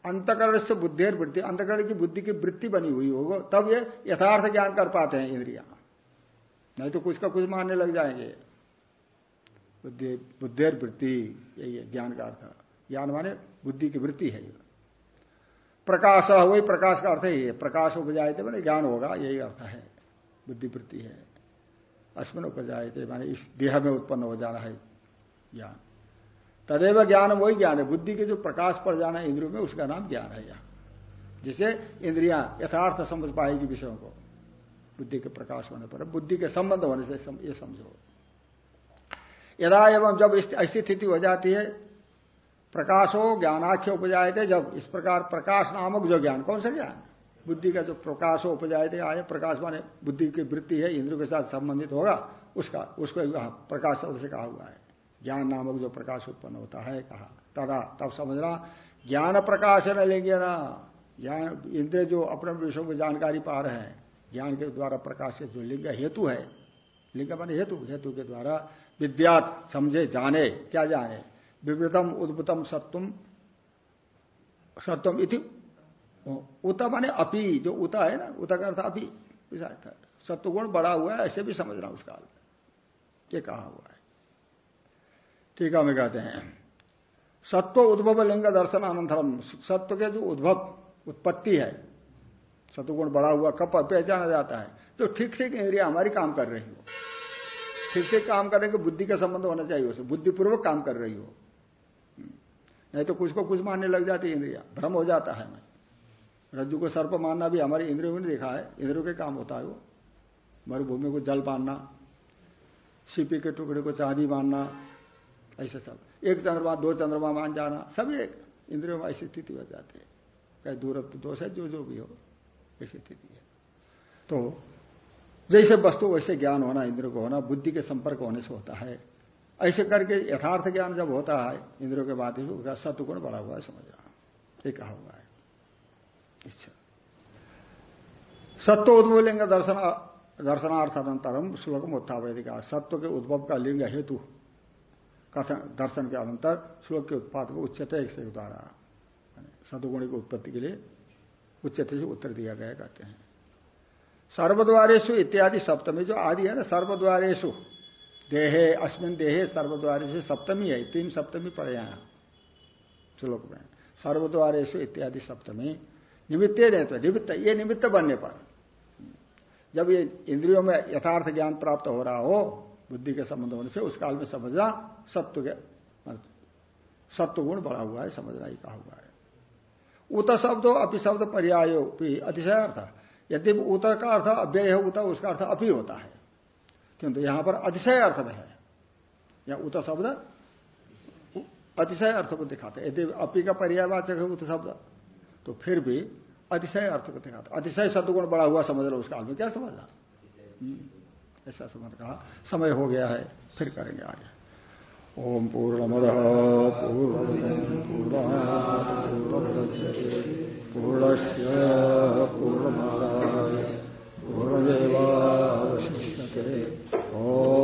अंतकरण से बुद्धिर वृत्ति, अंतकरण की बुद्धि की वृत्ति बनी हुई होगा, तब ये यथार्थ ज्ञान कर पाते हैं इंद्रिया। नहीं तो कुछ का कुछ मानने लग जाएँगे। बुद्धि वृत्ति, यही है ज्ञान का अर्थ। ज्ञान माने बुद्धि की वृत्ति है प्रकाश, वही प्रकाश का अर्थ ही है प्रकाश उपजाए मैंने ज्ञान होगा, यही अर्थ है। बुद्धि वृत्ति है। अश्विन उपजाए थे माने इस देह में उत्पन्न हो जाना है ज्ञान। तदेव ज्ञान वही ज्ञान है। बुद्धि के जो प्रकाश पड़ जाना इंद्रियों में, उसका नाम ज्ञान है यहाँ। जिसे इंद्रियाँ यथार्थ समझ पाएगी विषयों को, बुद्धि के प्रकाश होने पर। बुद्धि के संबंध होने से ये समझो। यदा एवं जब ऐसी स्थिति हो जाती है, प्रकाश ज्ञानाख्य उपजाए जब इस प्रकार प्रकाश नामक जो ज्ञान, कौन सा ज्ञान? बुद्धि का जो प्रकाश हो उपजाए थे आए प्रकाश माने बुद्धि की वृत्ति है इंद्र के साथ संबंधित होगा, उसका, उसको प्रकाश शब्द से कहा हुआ है। ज्ञान नामक जो प्रकाश उत्पन्न होता है, कहा। तदा, तब समझना, ज्ञान प्रकाश न लेंगे ना। ज्ञान इंद्र जो अपने विषयों की जानकारी पा रहे हैं, ज्ञान के द्वारा प्रकाशित जो लिंग हेतु है, लिंग मान हेतु हेतु के द्वारा विद्यात समझे, जाने, क्या जाने? विवृतम, उद्भुतम, सत्वम सत्वम इति, उता माने अपी, जो उता है ना, उता का अर्थ अपी सत्वगुण बड़ा हुआ है, ऐसे भी समझना उस काल में ये कहा हुआ है। ठीक है कहते हैं, सत्व उद्भव लिंग दर्शन अनंतरम। सत्व के जो उद्भव, उत्पत्ति है, सत्वगुण बड़ा हुआ कब पहचाना जाता है तो ठीक ठीक इंद्रिया हमारी काम कर रही हो? ठीक ठीक काम करने के बुद्धि का संबंध होना चाहिए उसे, बुद्धिपूर्वक काम कर रही हो। नहीं तो कुछ को कुछ मानने लग जाती है इंद्रिया, भ्रम हो जाता है। हमें रज्जु को सर्प मानना भी हमारी इंद्रियों में देखा है, इंद्रियों के काम होता है वो। मरुभूमि को जल मानना, सीपी के टुकड़े को चांदी मानना ऐसे सब। एक चंद्रमा, दो चंद्रमा, मान जाना। सब एक। इंद्रियों में ऐसी स्थिति हो जाती है। कहीं दूरत्व दोष है, जो जो भी हो, ऐसी स्थिति है। तो जैसे वस्तु, वैसे ज्ञान होना इंद्र को होना, बुद्धि के संपर्क होने से होता है। ऐसे करके यथार्थ ज्ञान जब होता है, इंद्रियों के बाद उसका सत्वगुण बड़ा हुआ है समझना ये कहा हुआ है। अच्छा। सत्व उद्भव लिंग दर्शन, दर्शनार्थानंतरम श्लोकम उत्थावेदिका। सत्व के उद्भव का लिंग हेतु कथन, दर्शन के अनंतर श्लोक के उत्पाद को उच्चते से उतारा। सदुगुणी की उत्पत्ति के लिए उच्चते से उत्तर दिया गया कहते हैं। सर्वद्वारेशु इत्यादि सप्तमी जो आदि है ना सर्वद्वारेशु देहे, अस्मिन देहे सर्वद्वारेशु सप्तमी है, तीन सप्तमी पड़े हैं। श्लोक में। सर्वद्वारेशु इत्यादि सप्तमी। निमित्त तो निमित्त, ये निमित्त बनने पर। जब ये इंद्रियों में यथार्थ ज्ञान प्राप्त हो रहा हो बुद्धि के संबंध होने से उस काल में समझना सत्व के सत्व गुण बढ़ा हुआ है, समझना ही कहा हुआ है। उत शब्द अपि शब्द पर्यायो अतिशय अर्थ। यदि उत का अर्थ अव्यय है, उत उसका अर्थ अपि होता है। किंतु यहाँ पर अतिशय अर्थ में है। या उत शब्द अतिशय अर्थ को दिखाते यदि अपी का पर्यावाचक है उत शब्द तो फिर भी अतिशय अर्थ को दिखाते अतिशय सदगुण बड़ा हुआ समझ लो उस काल में। क्या समझना? ऐसा समझ कहा। समय हो गया है, फिर करेंगे आगे। ओम पूर्णमद पूर्णश पूर्णमाय पूर्णमेवावशिष्यते। ओम